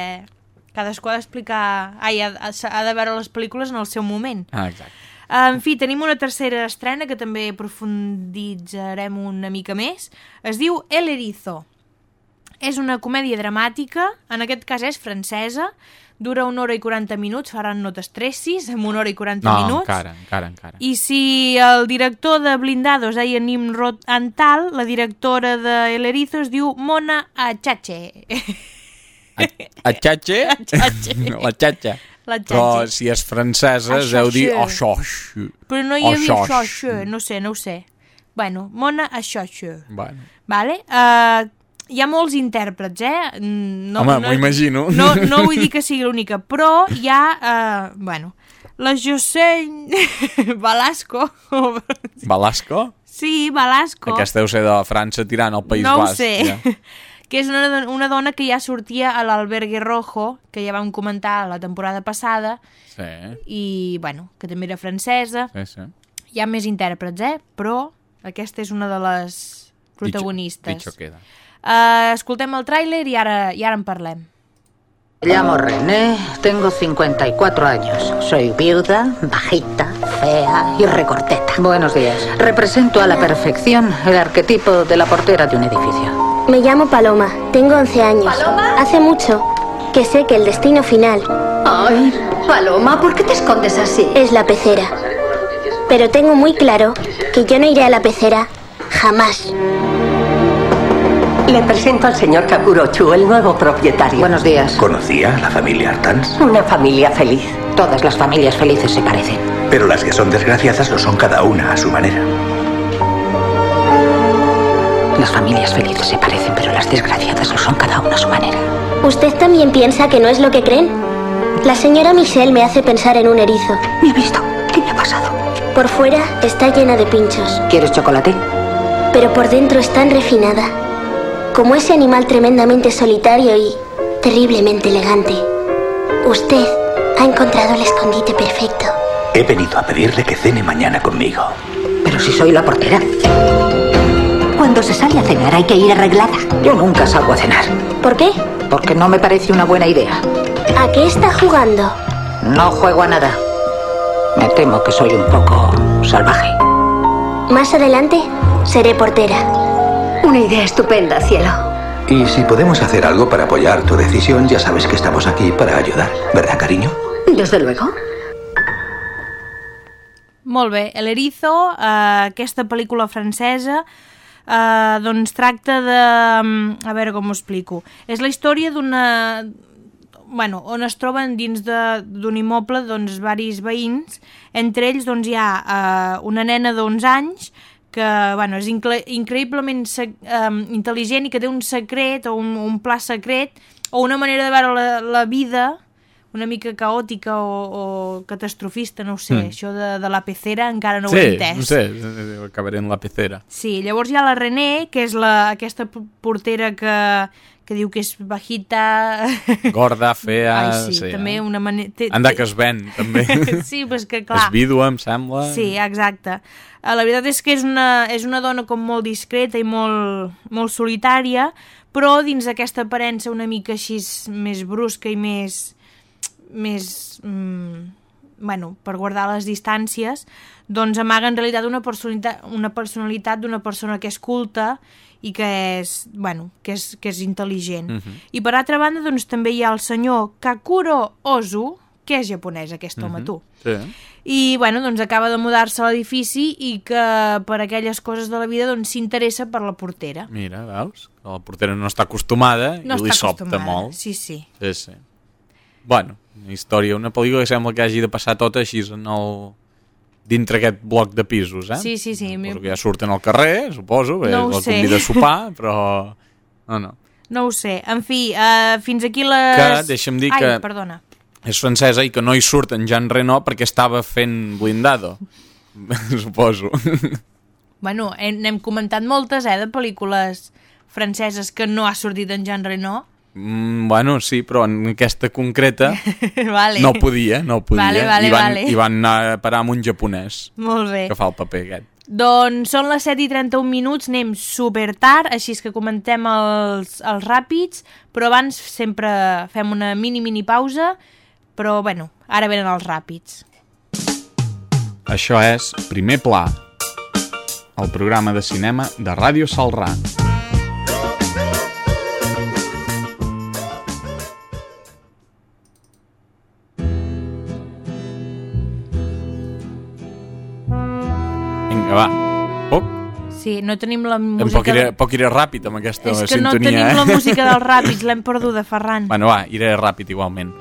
cadascú ha d'explicar... Ai, ha, ha, ha de veure les pel·lícules en el seu moment. Ah, exacte. En fi, tenim una tercera estrena que també profunditzarem una mica més. Es diu El Erizo. És una comèdia dramàtica, en aquest cas és francesa, dura una hora i 40 minuts, faran no t'estressis, amb una hora i 40 No, minuts. encara, encara, encara. I si el director de Blindados deia Nimrod Antal, la directora de El Erizo es diu Mona Achache. A Txatxe? Atxatxe. La. La Però si és francesa, es deu dir. Oxox. Però no hi havia Oxox. no sé, no ho sé. Bueno, Mona Achache. Bueno. Vale? Uh, hi ha molts intèrprets, eh? No, Home, no, m'ho imagino. No, no vull dir que sigui l'única, però hi ha, uh, bueno, la José Velasco. Balasco? sí, Velasco. Aquesta deu ser de França tirant al País no Basc. sé. Ja. que és una, una dona que ja sortia a l'Albergue Rojo, que ja vam comentar la temporada passada, Sí, i, bueno, que també era francesa. sí, sí. Hi ha més intèrprets, eh? Però aquesta és una de les protagonistes. Dicho queda. Uh, escoltem el tràiler i ara, i ara en parlem. Me llamo René, tengo 54 años. Soy viuda, bajita, fea y recorteta. Buenos días. Represento a la perfección el arquetipo de la portera de un edificio. Me llamo Paloma, tengo 11 años. Hace mucho que sé que el destino final Ay, Paloma, ¿por qué te escondes así? es la pecera. Pero tengo muy claro que yo no iré a la pecera jamás. Le presento al señor Kakurochu, el nuevo propietario. Buenos días. ¿Conocía a la familia Artans? Una familia feliz. Todas las familias felices se parecen. Pero las que son desgraciadas lo son cada una a su manera. Las familias felices se parecen, pero las desgraciadas lo son cada una a su manera. ¿Usted también piensa que no es lo que creen? La señora Michelle me hace pensar en un erizo. ¿Me ha visto? ¿Qué me ha pasado? Por fuera está llena de pinchos, ¿Quieres chocolate? pero por dentro es tan refinada. Como ese animal tremendamente solitario y terriblemente elegante. Usted ha encontrado el escondite perfecto. He venido a pedirle que cene mañana conmigo. Pero si soy la portera. Cuando se sale a cenar hay que ir arreglada. Yo nunca salgo a cenar. ¿Por qué? Porque no me parece una buena idea. ¿A qué está jugando? No juego a nada. Me temo que soy un poco salvaje. Más adelante seré portera. Una idea estupenda, cielo. Y si podemos hacer algo para apoyar tu decisión, ya sabes que estamos aquí para ayudar. ¿Verdad, cariño? Desde luego. Molt bé, El Erizo, eh, aquesta pel·lícula francesa, Uh, doncs tracta de... mm, A veure com ho explico. És la història d'una... Bueno, on es troben dins de- d'un immoble doncs, varis veïns. Entre ells doncs, hi ha uh, una nena d'11 anys que bueno, és incre increïblement um, intel·ligent i que té un secret o un, un pla secret o una manera de veure la, la vida una mica caòtica o, o catastrofista, no ho sé, Mm. això de, de la pecera encara no ho sí, he entès. no sé, acabaré en la pecera. Sí, llavors hi ha la René, que és la, aquesta portera que, que diu que és bajita... Gorda, fea... Ai, sí, també una manera... Anda que es ven, també. sí, però és que clar... És vídua, em sembla. Sí, exacte. Eh, La veritat és que és una, és una dona com molt discreta i molt, molt solitària, però dins d'aquesta aparença una mica així més brusca i més... més mm, bueno, per guardar les distàncies, doncs amaga en realitat una personalitat, una personalitat d'una persona que és culta i que és, bueno, que és, que és intel·ligent. Mhm. I per altra banda, doncs també hi ha el senyor Kakuro Ozu, que és japonès aquest home, Mhm. tu. Sí. I, bueno, doncs acaba de mudar-se a l'edifici i que per aquelles coses de la vida doncs s'interessa per la portera. Mira, veus? La portera no està acostumada No i li està sobta acostumada. molt. Sí, sí. Sí, sí. Bueno, una història, una pel·lícula que sembla que hagi de passar tota així en el... dintre aquest bloc de pisos, eh? Sí, sí, sí. mi- Suposo que ja surten al carrer, suposo, bé, No la sé. convida a sopar, però... No, no. No ho sé. En fi, uh, fins aquí les... Que, deixa'm dir Ai, que- perdona. És francesa i que no hi surt en Jean Reno perquè estava fent blindado. suposo. Bueno, hem, n'hem comentat moltes, eh, de pel·lícules franceses que no ha sortit en Jean Reno. Mm, bueno, sí, però en aquesta concreta vale. no podia, no podia. Vale, vale, I, van, vale. I van anar a parar amb un japonès Molt bé. que fa el paper aquest. Doncs són les 7 i 31 minuts, anem super tard, així és que comentem els, els ràpids, però abans sempre fem una mini-mini pausa, però bueno, ara venen els ràpids. Això és Primer Pla, el programa de cinema de Ràdio Salrà. Vinga, va. Puc? Sí, no tenim la música... poc iré, poc iré ràpid amb aquesta És que sintonia, no tenim eh? la música dels ràpids, l'hem perduda, Ferran. Bueno, va, iré ràpid igualment.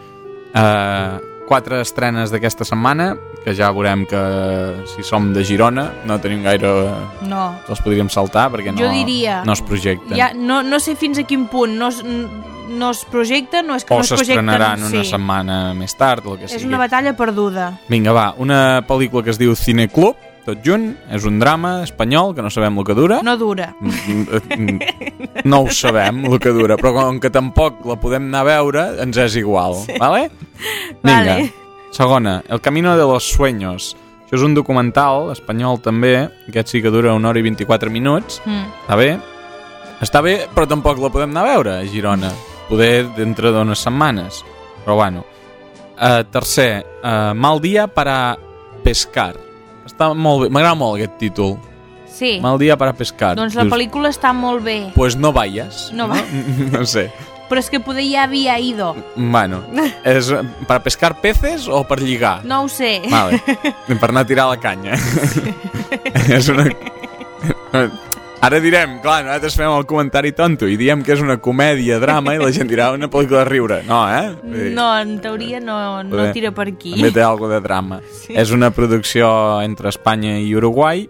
Uh, quatre estrenes d'aquesta setmana, que ja veurem que si som de Girona no tenim gaire... No. Els podríem saltar perquè no, Jo diria... no es projecten. Ja, no, no sé fins a quin punt no es, no es projecta, no és que o no es projecten... s'estrenaran una sí. setmana més tard, el que És sigui. una batalla perduda. Vinga, va, una pel·lícula que es diu Cine Club, tot junt, és un drama espanyol que no sabem el que dura. No dura. No ho sabem, el que dura, però com que tampoc la podem anar a veure, ens és igual, sí. vale? Vinga, Vale. segona, El camino de los sueños. Això és un documental espanyol també, aquest sí que dura una hora i 24 minuts, Mm. està bé? Està bé, però tampoc la podem anar a veure a Girona, poder dintre d'unes setmanes, però bueno. Uh, tercer, uh, Mal dia para pescar. Està molt bé, m'agrada molt aquest títol. Sí. Mal dia para pescar. Doncs la pel·lícula està molt bé. Pues no vayas. No va. No sé. Però és que poder ja havia ido. Bueno, és per pescar peces o per lligar? No ho sé. Vale. Per anar a tirar la canya. és una... Ara direm, clar, nosaltres fem el comentari tonto i diem que és una comèdia, drama, i la gent dirà una pel·lícula de riure. No, eh? Dir, No, en teoria no, no Poder- tira per aquí. També té alguna de drama. Sí. És una producció entre Espanya i Uruguai,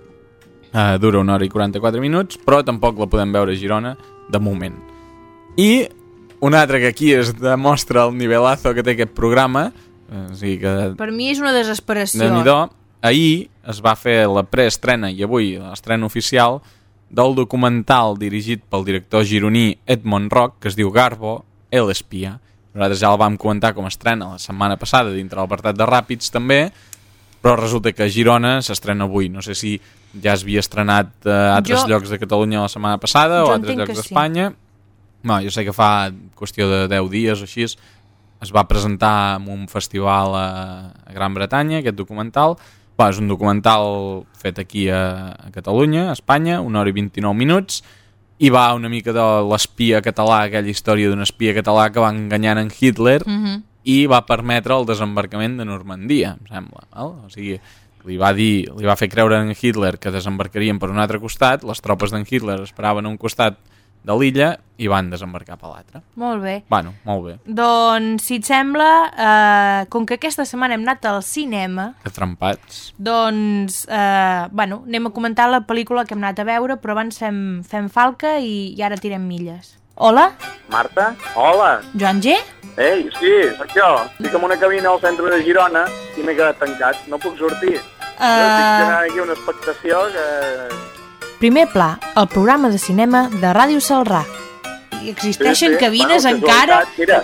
uh, dura una hora i 44 minuts, però tampoc la podem veure a Girona, de moment. I un altre que aquí es demostra el nivelazo que té aquest programa, eh, o sigui que Per mi és una desesperació. de nhi ahir es va fer la preestrena i avui l'estrena oficial del documental dirigit pel director gironí Edmond Rock, que es diu Garbo, El espia. Nosaltres ja el vam comentar com estrena la setmana passada dintre l'apartat de Ràpids també, però resulta que Girona s'estrena avui. No sé si ja es havia estrenat a eh, altres Jo- llocs de Catalunya la setmana passada Jo o a altres llocs que sí. d'Espanya. No, jo sé que fa qüestió de 10 dies o així es va presentar en un festival a, a Gran Bretanya, aquest documental. Va, és un documental fet aquí a, a Catalunya, a Espanya, una hora i 29 minuts, i va una mica de l'espia català, aquella història d'un espia català que va enganyant en Hitler Mhm. i va permetre el desembarcament de Normandia, em sembla. Val? O sigui, li va dir, li va fer creure en Hitler que desembarcarien per un altre costat, les tropes d'en Hitler esperaven a un costat de l'illa i van desembarcar per l'altre. Molt bé. Bueno, molt bé. Doncs, si et sembla, eh, com que aquesta setmana hem anat al cinema, Que trempats. doncs, eh, bueno, anem a comentar la pel·lícula que hem anat a veure, però abans fem, fem falca i, i ara tirem milles. Hola, Marta? Hola. Joan G? Ei, sí, sóc jo. Estic en una cabina al centre de Girona i m'he quedat tancat. No puc sortir. Uh... Estic generant aquí una expectació que... Primer pla, el programa de cinema de Ràdio Salrà. I existeixen cabines bueno, encara... Mira.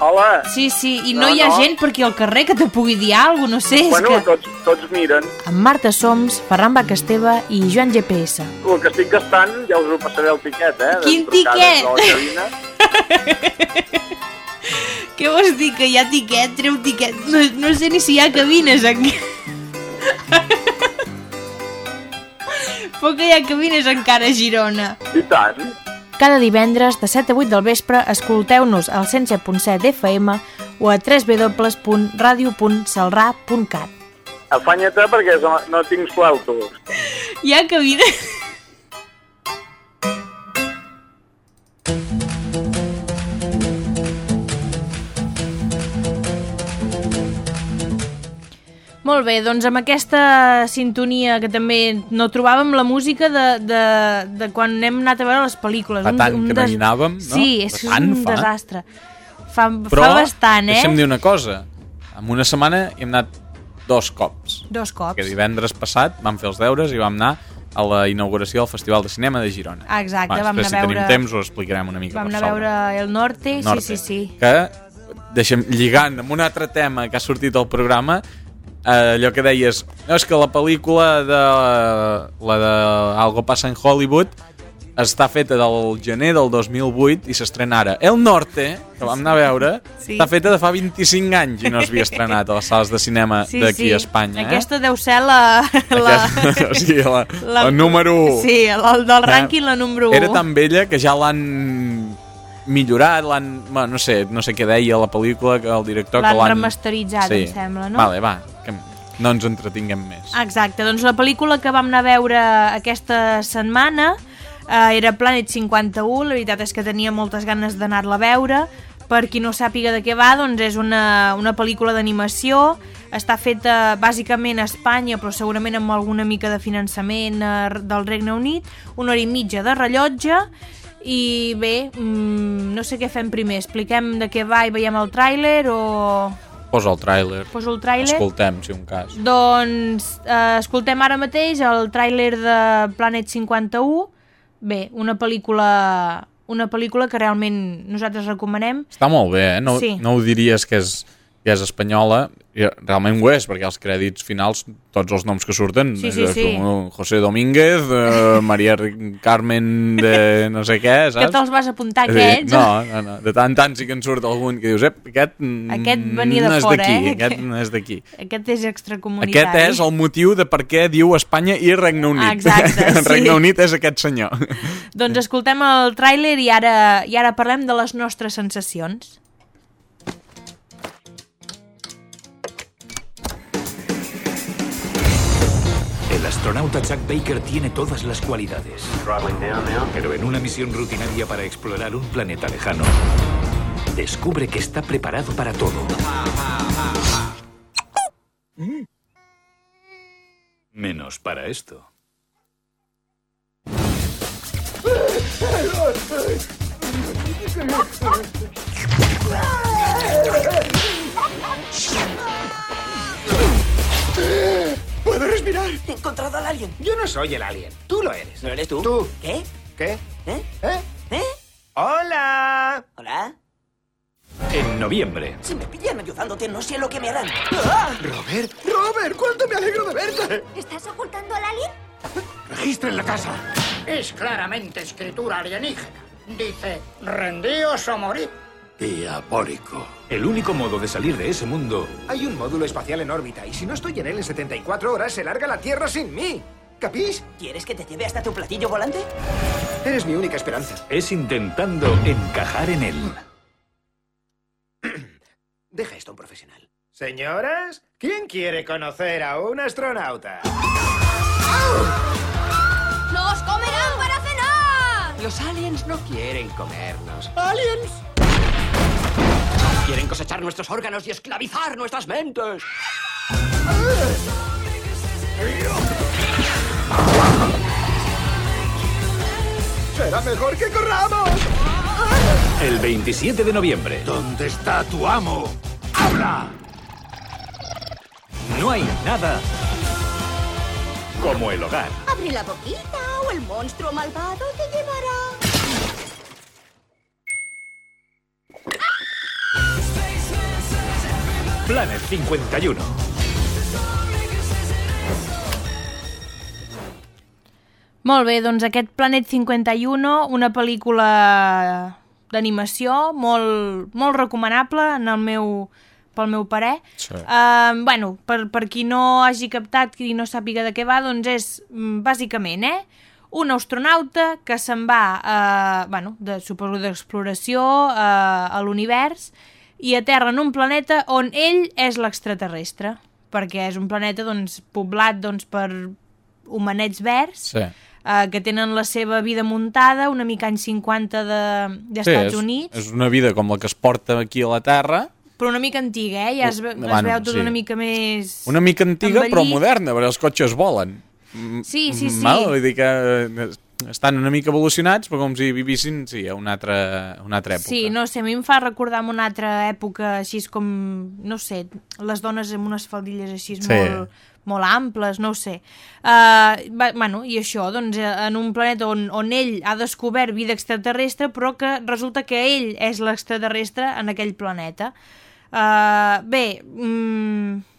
Hola. Sí, sí, i no, No, hi ha no. gent per aquí al carrer que te pugui dir alguna cosa, no sé, Bueno, és que... tots, tots miren. Amb Marta Soms, Ferran Bacasteva i Joan GPS. El que estic gastant ja us ho passaré el tiquet, eh? de Quin tiquet? de la cabina. Què vols dir, que hi ha tiquet? Treu tiquet? No, no sé ni si hi ha cabines aquí. Però que hi ha cabines encara a Girona. I tant. Cada divendres de 7 a 8 del vespre escolteu-nos al 107.7 d'FM o a www.radio.salrà.cat. Afanya't perquè no, tinc suelto. Hi ha cabines... Molt bé, doncs amb aquesta sintonia que també no trobàvem la música de, de, de quan hem anat a veure les pel·lícules. Fa tant que no hi anàvem, no? Sí, és, tant, un fa. desastre. Fa, Però, fa bastant, eh? deixa'm dir una cosa. En una setmana hem anat dos cops. Dos cops. Que divendres passat vam fer els deures i vam anar a la inauguració del Festival de Cinema de Girona. Ah, Exacte, Va, vam anar a si veure... tenim temps, ho explicarem una mica Vam anar a veure El Norte, Norte. sí, sí, sí. Que, deixem, lligant amb un altre tema que ha sortit al programa, allò que deies, no, és que la pel·lícula de la de Algo passa en Hollywood està feta del gener del 2008 i s'estrena ara. El Norte, que vam anar a veure, Sí. està feta de fa 25 anys i no s'havia estrenat a les sales de cinema Sí, d'aquí sí. a Espanya. Aquesta deu ser la... la... Aquesta, o sigui, la, la- la número 1. Sí, el del Eh? rànquing la número 1. Era tan vella que ja l'han millorat, l'han... Bueno, no sé, no sé què deia la pel·lícula, que el director L'han remasteritzat, em sembla, no? Vale, va, que no ens entretinguem més. Exacte, doncs la pel·lícula que vam anar a veure aquesta setmana eh, era Planet 51, la veritat és que tenia moltes ganes d'anar-la a veure. Per qui no sàpiga de què va, doncs és una, una pel·lícula d'animació, està feta bàsicament a Espanya, però segurament amb alguna mica de finançament eh, del Regne Unit, una hora i mitja de rellotge, i bé, mm, no sé què fem primer, expliquem de què va i veiem el tràiler o... Posa el tràiler. Poso el tràiler. Escoltem, si un cas. Doncs eh, escoltem ara mateix el tràiler de Planet 51. Bé, una pel·lícula una pel·lícula que realment nosaltres recomanem. Està molt bé, eh? No, Sí. no ho diries que és, que és espanyola, i realment ho és, perquè els crèdits finals, tots els noms que surten, Sí, sí, sí. com José Domínguez, eh, Maria Ri- Carmen de no sé què, saps? Que te'ls vas apuntar aquests? No, no, no, de tant tant sí que en surt algun que dius, ep, aquest, Aquest venia de no és d'aquí, eh? aquest no és d'aquí. Aquest és extracomunitari. Aquest és el motiu de per què diu Espanya i Regne Unit. Exacte, el sí. Regne Unit és aquest senyor. Doncs escoltem el tràiler i ara, i ara parlem de les nostres sensacions. El astronauta Chuck Baker tiene todas las cualidades. Pero en una misión rutinaria para explorar un planeta lejano, descubre que está preparado para todo. Menos para esto. ¡Puedo respirar! He encontrado al alien. Yo no soy el alien. Tú lo eres. ¿No eres tú? Tú. ¿Qué? ¿Qué? ¿Eh? ¿Eh? ¿Eh? ¡Hola! ¿Hola? En noviembre, Si me pillan ayudándote, no sé lo que me harán. ¡Ah! Robert, Robert, cuánto me alegro de verte. ¿Estás ocultando al alien? Registren la casa. Es claramente escritura alienígena. Dice, rendíos o morid. Diabólico. El único modo de salir de ese mundo Hay un módulo espacial en órbita y si no estoy en él en 74 horas, se larga la Tierra sin mí. ¿Capís? ¿Quieres que te lleve hasta tu platillo volante? Eres mi única esperanza. es intentando encajar en él. Deja esto a un profesional. Señoras, ¿quién quiere conocer a un astronauta? ¡Nos comerán para cenar! Los aliens no quieren comernos. ¡Aliens! Quieren cosechar nuestros órganos y esclavizar nuestras mentes. ¡Será mejor que corramos! El 27 de noviembre. ¿Dónde está tu amo? ¡Habla! No hay nada como el hogar. Abre la boquita o el monstruo malvado te llevará. Planet 51. Molt bé, doncs aquest Planet 51, una pel·lícula d'animació molt, molt recomanable en el meu, pel meu parer. Sí. Uh, bueno, per, per qui no hagi captat, qui no sàpiga de què va, doncs és mm, bàsicament, eh? un astronauta que se'n va, eh, bueno, de, suposo d'exploració eh, a l'univers i aterra en un planeta on ell és l'extraterrestre, perquè és un planeta doncs, poblat doncs, per humanets verds Sí. eh, que tenen la seva vida muntada una mica anys 50 de, d'Estats és, Units, És una vida com la que es porta aquí a la Terra, però una mica antiga, eh? Ja es, ve, es Bueno, veu tot sí. una mica més... una mica antiga però envellit. moderna, perquè els cotxes volen. Sí, sí, sí. Mal, vull dir que eh, estan una mica evolucionats, però com si vivissin sí, a una altra, una altra època. Sí, no sé, a mi em fa recordar en una altra època, així com, no sé, les dones amb unes faldilles així Sí. molt, molt amples, no ho sé. Uh, va, bueno, i això, doncs, en un planeta on, on ell ha descobert vida extraterrestre, però que resulta que ell és l'extraterrestre en aquell planeta. Uh, bé, mm,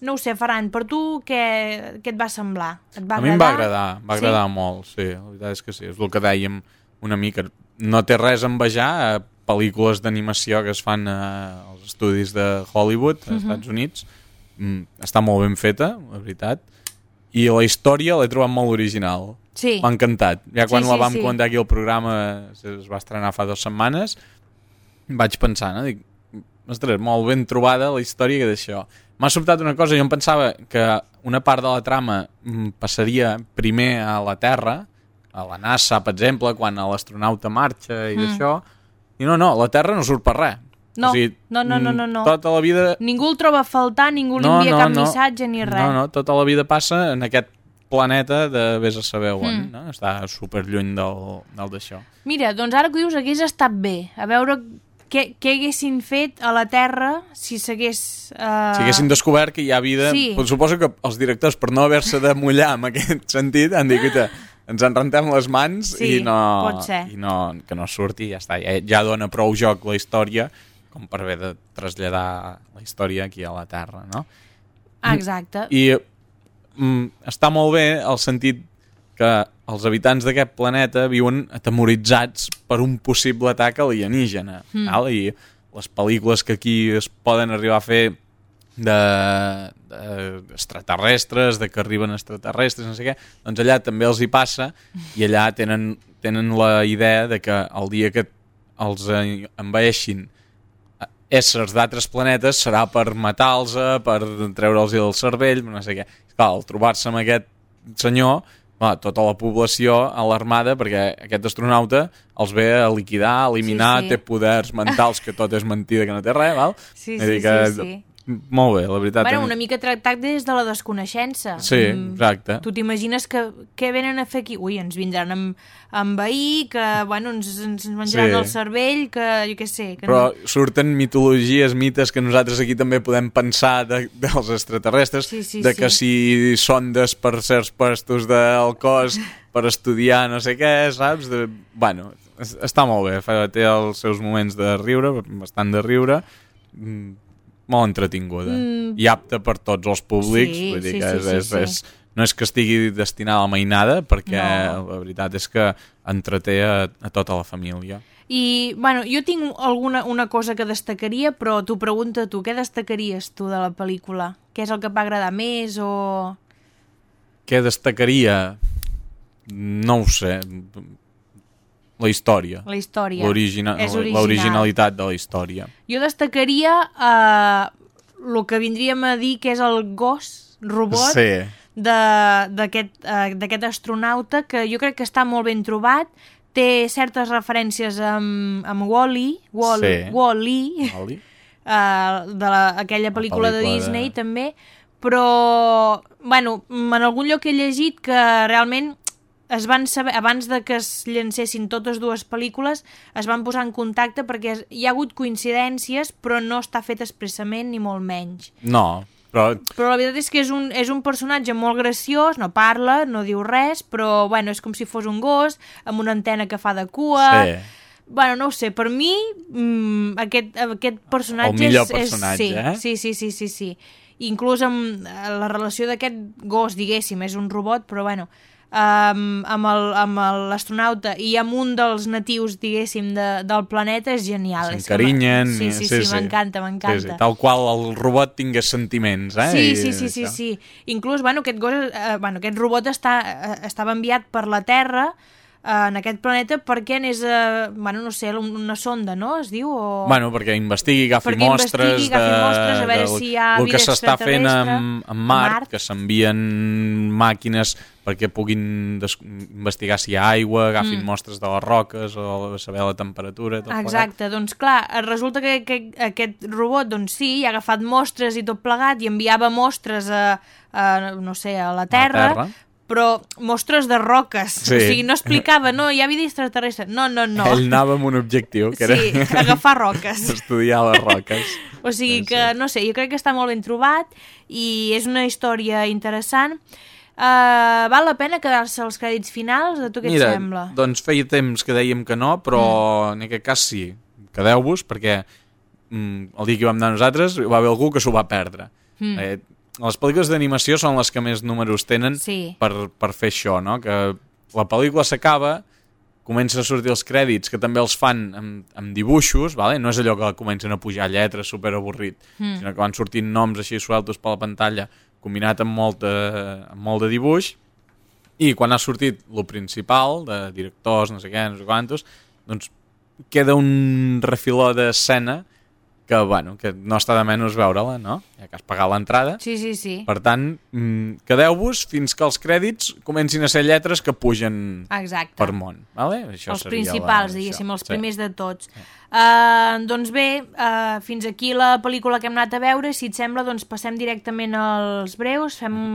no ho sé, Ferran, per tu què, què et va semblar? Et va a mi em va agradar, va agradar molt, sí, la veritat és que sí, és el que dèiem una mica. No té res a envejar a pel·lícules d'animació que es fan a- als estudis de Hollywood, als Mhm. Estats Units. Mm, està molt ben feta, la veritat. I la història l'he trobat molt original. Sí. M'ha encantat. Ja quan Sí, la sí, vam sí. comentar aquí al programa, es va estrenar fa dues setmanes, vaig pensar, no? Dic, ostres, molt ben trobada la història que d'això. M'ha sobtat una cosa, jo em pensava que una part de la trama mm, passaria primer a la Terra, a la NASA, per exemple, quan l'astronauta marxa i Mm. d'això, i no, no, la Terra no surt per res. No, o sigui, no, no, no, no, no. Tota la vida... Ningú el troba a faltar, ningú li envia cap missatge ni res. No, no, tota la vida passa en aquest planeta de vés a saber on, Mm. no? Està super lluny del, del d'això. Mira, doncs ara que dius, hagués estat bé. A veure què, què haguessin fet a la Terra si s'hagués... Uh... Si haguessin descobert que hi ha vida... Sí. Pues suposo que els directors, per no haver-se de mullar en aquest sentit, han dit que ens en rentem les mans Sí, i, no, i no, que no surti ja està. Ja, ja dona prou joc la història com per haver de traslladar la història aquí a la Terra, no? Exacte. I mm, està molt bé el sentit que els habitants d'aquest planeta viuen atemoritzats per un possible atac alienígena. Mm. Val? I les pel·lícules que aquí es poden arribar a fer de, de extraterrestres, de que arriben extraterrestres, no sé què, doncs allà també els hi passa i allà tenen, tenen la idea de que el dia que els envaeixin éssers d'altres planetes serà per matar-los, per treure'ls del cervell, no sé què. Clar, al trobar-se amb aquest senyor, va, tota la població alarmada perquè aquest astronauta els ve a liquidar, a eliminar, Sí, sí. té poders mentals que tot és mentida, que no té res, val? Sí, sí, dir que, sí, sí. Molt bé, la veritat. Bueno, mi- una mica tractat des de la desconeixença. Sí, Mm, exacte. Tu t'imagines que què venen a fer aquí? Ui, ens vindran amb, amb veí, que bueno, ens, ens menjaran Sí. el cervell, que jo què sé... Que Però no... surten mitologies, mites que nosaltres aquí també podem pensar de, dels extraterrestres, Sí, sí, de que sí. si sondes per certs puestos del cos per estudiar no sé què, saps? De, bueno, es- està molt bé, fa, té els seus moments de riure, bastant de riure, mm, molt entretinguda Mm. i apta per tots els públics, Sí, vull dir sí, que sí, és, sí, és, sí. és, no és que estigui destinada a la mainada, perquè No. la veritat és que entreté a, a tota la família. I, bueno, jo tinc alguna una cosa que destacaria, però t'ho pregunta tu, què destacaries tu de la pel·lícula? Què és el que et va agradar més o... Què destacaria? No ho sé. La història. La història. L'originalitat de la història. Jo destacaria eh, el que vindríem a dir que és el gos robot Sí. de- d'aquest eh, d'aquest astronauta que jo crec que està molt ben trobat té certes referències amb, amb Wall-E Wall, Sí. Wall-E Oli? uh, de la, aquella pel·lícula, de pel·lícula Disney de- també però bueno, en algun lloc he llegit que realment es van saber, abans de que es llancessin totes dues pel·lícules, es van posar en contacte perquè hi ha hagut coincidències, però no està fet expressament ni molt menys. No, però Però la veritat és que és un, és un personatge molt graciós, no parla, no diu res, però bueno, és com si fos un gos, amb una antena que fa de cua... Sí. Bueno, no ho sé, per mi mm, aquest, aquest personatge El millor és, és, personatge, sí, eh? Sí, sí, sí, sí, sí. Inclús amb eh, la relació d'aquest gos, diguéssim, és un robot, però bueno, um, amb el- amb el- l'astronauta i amb un dels natius, diguéssim, de, del planeta és genial. S'encarinyen... Sí, i- sí, sí, sí m'encanta, m'encanta. Sí, sí, tal qual el robot tingués sentiments, eh? Sí, sí, sí, sí, sí. Inclús, bueno, aquest, gos, eh, bueno, aquest robot està, eh, estava enviat per la Terra en aquest planeta perquè anés a, bueno, no sé, un- una sonda, no? Es diu? O... Bueno, perquè investigui, agafi Perquè mostres, investigui, agafi de, mostres, a veure del- si hi ha vida que s'està fent amb, amb Mart, Mart. que s'envien màquines perquè puguin des investigar si hi ha aigua, agafin Mm. mostres de les roques o saber la temperatura, tot plegat. Exacte, doncs clar, resulta que, que aquest robot, doncs sí, ha agafat mostres i tot plegat i enviava mostres a, a no sé, a la Terra, Terra. Però mostres de roques. Sí. O sigui, no explicava, no, hi ha vida extraterrestre. No, no, no. Ell anava amb un objectiu, que Sí, era agafar roques. estudiar les roques. O sigui que, no sé, jo crec que està molt ben trobat i és una història interessant. Uh, val la pena quedar-se als crèdits finals? A tu què Mira, et sembla? doncs feia temps que dèiem que no, però mm. en aquest cas sí. Quedeu-vos, perquè mm, el dia que vam anar nosaltres hi va haver algú que s'ho va perdre. Mm. Eh, les pel·lícules d'animació són les que més números tenen Sí. per, per fer això, no? Que la pel·lícula s'acaba, comencen a sortir els crèdits, que també els fan amb, amb dibuixos, vale? no és allò que comencen a pujar lletres super avorrit, Mm. sinó que van sortint noms així sueltos per la pantalla, combinat amb molt de, amb molt de dibuix, i quan ha sortit lo principal, de directors, no sé què, no sé quantos, doncs queda un refiló d'escena que, bueno, que no està de menys veure-la, no? Ja que has pagat l'entrada. Sí, sí, sí. Per tant, mm, quedeu-vos fins que els crèdits comencin a ser lletres que pugen Exacte. per món. Vale? Això els seria principals, la, diguéssim, els primers de tots. Uh, doncs bé, uh, fins aquí la pel·lícula que hem anat a veure. Si et sembla, doncs passem directament als breus, fem un,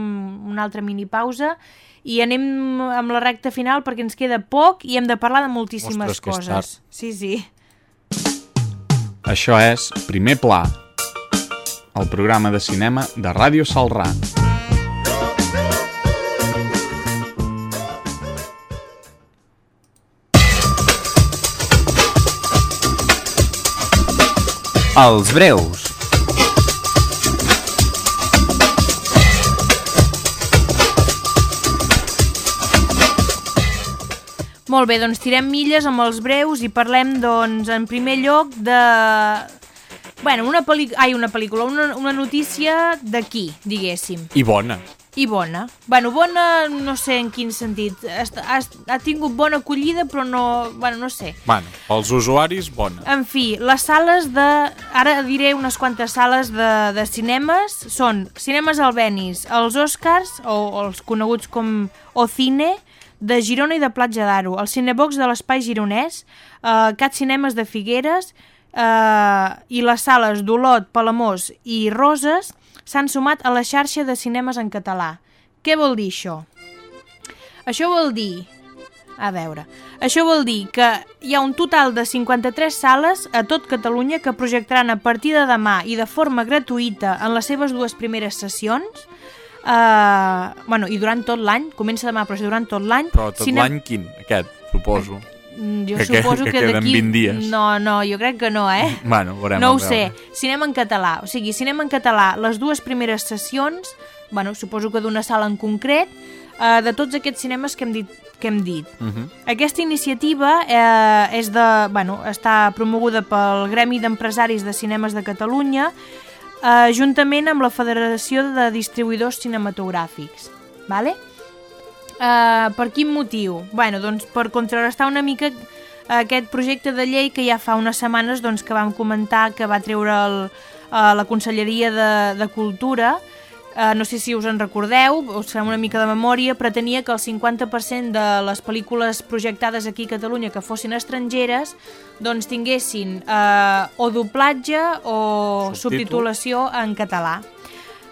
una altra mini pausa i anem amb la recta final perquè ens queda poc i hem de parlar de moltíssimes Ostres, coses. Sí, sí. Això és Primer Pla, el programa de cinema de Ràdio Salrà. Els breus. Molt bé, doncs tirem milles amb els breus i parlem, doncs, en primer lloc de... Bueno, una, pel·li... Ai, una pel·lícula, una, una notícia d'aquí, diguéssim. I bona. I bona. Bueno, bona no sé en quin sentit. Ha, ha, ha tingut bona acollida, però no... Bueno, no sé. Bueno, pels usuaris, bona. En fi, les sales de... Ara diré unes quantes sales de, de cinemes. Són Cinemes Albenis, els Oscars, o, o els coneguts com Ocine, de Girona i de Platja d'Aro, el Cinebox de l'Espai Gironès, eh, Cat Cinemes de Figueres eh, i les sales d'Olot, Palamós i Roses s'han sumat a la xarxa de cinemes en català. Què vol dir això? Això vol dir a veure, això vol dir que hi ha un total de 53 sales a tot Catalunya que projectaran a partir de demà i de forma gratuïta en les seves dues primeres sessions Uh, bueno, i durant tot l'any, comença demà, però durant tot l'any. Però tot cine- l'any quin? Aquest, suposo. Mm, Jo que, que- suposo que, que queden d'aquí... 20 dies. No, no, jo crec que no, eh? Bueno, veurem. no ho sé. Cinema en català. O sigui, cinema en català, les dues primeres sessions, bueno, suposo que d'una sala en concret, eh, de tots aquests cinemes que hem dit. Que hem dit. Mhm. Aquesta iniciativa eh, és de, bueno, està promoguda pel Gremi d'Empresaris de Cinemes de Catalunya eh, juntament amb la Federació de Distribuïdors Cinematogràfics. Vale? Eh, per quin motiu? Bueno, doncs per contrarrestar una mica aquest projecte de llei que ja fa unes setmanes doncs, que vam comentar que va treure el, a la Conselleria de, de Cultura, eh, no sé si us en recordeu, us fem una mica de memòria, pretenia que el 50% de les pel·lícules projectades aquí a Catalunya que fossin estrangeres doncs tinguessin eh, o doblatge o Subtítol. subtitulació en català.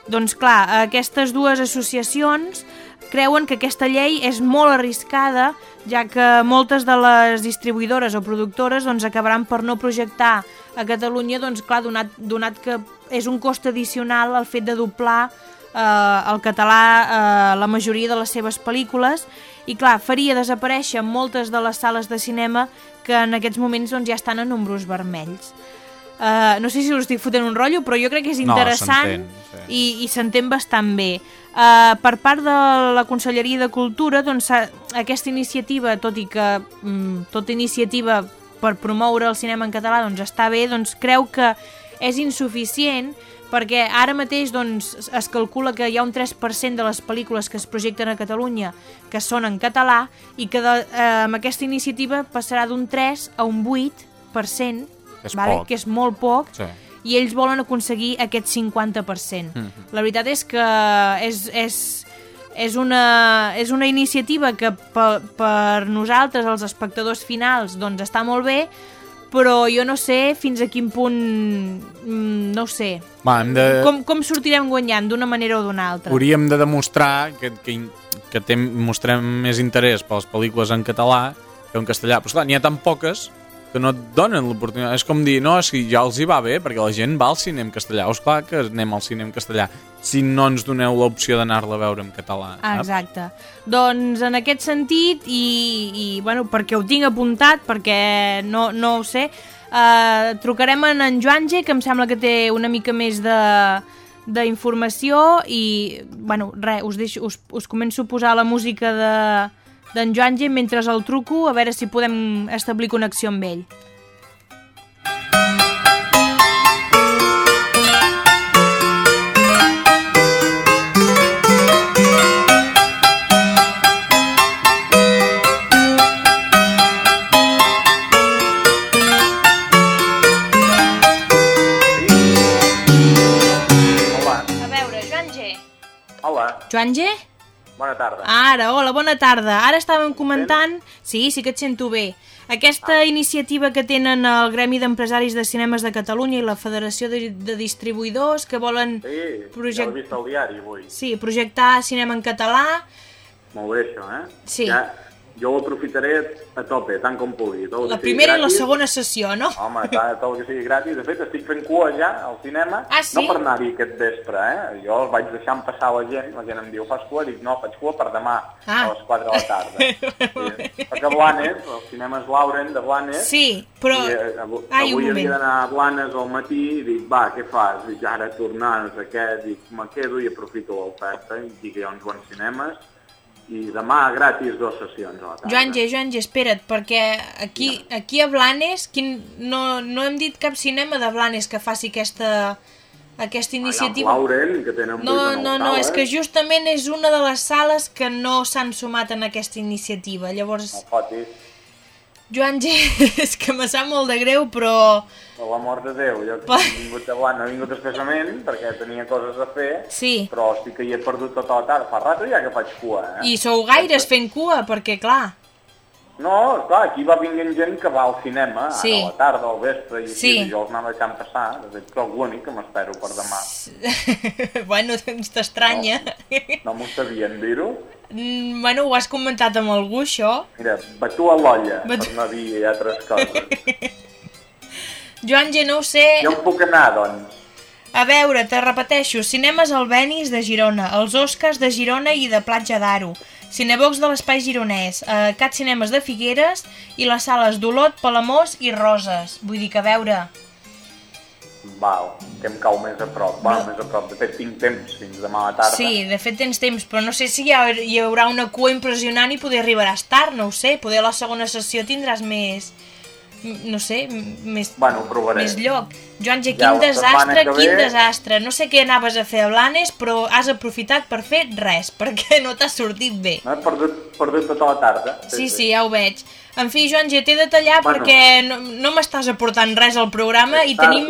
Doncs clar, aquestes dues associacions creuen que aquesta llei és molt arriscada, ja que moltes de les distribuïdores o productores doncs, acabaran per no projectar a Catalunya, doncs clar, donat, donat que és un cost addicional el fet de doblar eh, el català eh, la majoria de les seves pel·lícules i clar, faria desaparèixer moltes de les sales de cinema que en aquests moments doncs, ja estan en números vermells. Uh, no sé si us estic fotent un rotllo, però jo crec que és No, interessant s'entén, i, i s'entén bastant bé. Uh, per part de la Conselleria de Cultura, doncs, aquesta iniciativa, tot i que mm, tota iniciativa per promoure el cinema en català doncs, està bé, doncs creu que és insuficient perquè ara mateix doncs, es calcula que hi ha un 3% de les pel·lícules que es projecten a Catalunya que són en català i que de, eh, amb aquesta iniciativa passarà d'un 3 a un 8%, És vale? poc. que és molt poc, Sí. i ells volen aconseguir aquest 50%. Mhm. La veritat és que és, és, és, una, és una iniciativa que per, per nosaltres, els espectadors finals, doncs està molt bé, però jo no sé fins a quin punt... mm, No ho sé. Va, de... Com, com sortirem guanyant d'una manera o d'una altra? Hauríem de demostrar que, que, que tem, mostrem més interès per les pel·lícules en català que en castellà. Però esclar, n'hi ha tan poques que no et donen l'oportunitat. És com dir, no, és que ja els hi va bé, perquè la gent va al cine en castellà. O esclar que anem al cine en castellà si no ens doneu l'opció d'anar-la a veure en català. Saps? Exacte. Doncs en aquest sentit, i, i bueno, perquè ho tinc apuntat, perquè no, no ho sé, eh, trucarem en en Joan G, que em sembla que té una mica més de d'informació i, bueno, res, us, deixo, us, us començo a posar la música de d'en Joan G mentre el truco, a veure si podem establir connexió amb ell. Hola. A veure, Joan G. Hola. Joan G? Bona tarda. Ara, hola, bona tarda. Ara estàvem comentant... Sí, sí que et sento bé. Aquesta iniciativa que tenen el Gremi d'Empresaris de Cinemes de Catalunya i la Federació de, de Distribuïdors que volen Sí, ja Project- l'he vist al diari avui. sí, projectar cinema en català. Molt bé, això, eh? Sí. Ja, jo ho aprofitaré a tope, tant com pugui. Tot La primera i la gratis. segona sessió, no? Home, clar, tot el que sigui gratis. De fet, estic fent cua ja al cinema. Ah, sí? No per anar-hi aquest vespre, eh? Jo el vaig deixant passar la gent, la gent em diu, fas cua? Dic, no, faig cua per demà, Ah. a les 4 de la tarda. sí. Perquè Blanes, els cinemes Lauren de Blanes... Sí, però... I, eh, avui Ai, avui havia d'anar a Blanes al matí i dic, va, què fas? Dic, ara tornar, no sé què, dic, me quedo i aprofito l'oferta i dic, hi ha uns bons cinemes i demà gratis dues sessions a la tarda. Joan G, Joan G, espera't, perquè aquí, aquí a Blanes quin, no, no hem dit cap cinema de Blanes que faci aquesta, aquesta iniciativa. Lauren, que tenen No, no, no, és que justament és una de les sales que no s'han sumat en aquesta iniciativa. Llavors, No fotis, Joan G, és que me sap molt de greu, però... per l'amor de Déu. Jo que he vingut a Blanes, no he vingut expressament perquè tenia coses a fer, Sí. però estic que hi he perdut tota la tarda. Fa rato ja que faig cua, eh? I sou gaires fent cua, perquè, clar... No, clar, aquí va vinguent gent que va al cinema Sí. a la tarda, al vespre, i Sí. i jo els anava deixant passar. De fet, soc l'únic que m'espero per demà. bueno, doncs t'estranya. No m'ho sabien dir-ho. Mm, bueno, ho has comentat amb algú, això. Mira, batu a l'olla, Batu- per no dir altres coses. Joan G, no ho sé... Jo em puc anar, doncs. A veure, te repeteixo, Cinemes Albenis de Girona, els Oscars de Girona i de Platja d'Aro, Cinebox de l'Espai Gironès, eh, Cat Cinemes de Figueres i les sales d'Olot, Palamós i Roses. Vull dir que, a veure, Val, que em cau més a prop. Val, més a prop. De fet, tinc temps fins demà a la tarda. sí, de fet tens temps, però no sé si hi, ha, hi haurà una cua impressionant i poder arribaràs tard, no ho sé, poder a la segona sessió tindràs més, no sé, més, Bueno, més lloc. Joan G, Ja, quin setmana desastre, quin ve- desastre. No sé què anaves a fer a Blanes, però has aprofitat per fer res, perquè no t'ha sortit bé. No he perdut, perdut tota la tarda. Sí, sí, ja ho veig. En fi, Joan G, t'he de tallar Bueno. perquè no, no m'estàs aportant res al programa i tenim,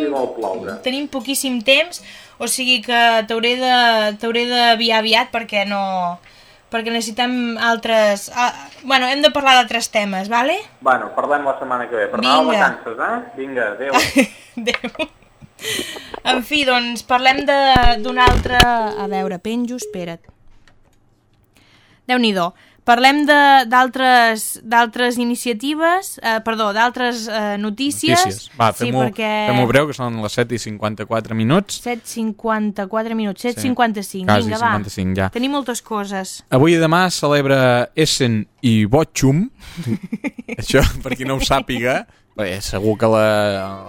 tenim poquíssim temps, o sigui que t'hauré de- t'hauré d'aviar aviat perquè no perquè necessitem altres... Ah, bueno, hem de parlar d'altres temes, vale? Bueno, parlem la setmana que ve. Per Vinga. vacances, eh? Vinga, adéu. Adéu. En fi, doncs, parlem de- d'un altre... A veure, penjo, espera't. Déu-n'hi-do. Parlem de- d'altres iniciatives, eh, perdó, d'altres eh, notícies. Notícies. Va, sí, fem-ho perquè... fem breu, que són les 7 i 54 minuts. 7.54 minuts, 7.55, Quasi vinga, va. 55, ja. Tenim moltes coses. Avui i demà celebra Essen i Bochum. Això, per qui no ho sàpiga, bé, segur que la,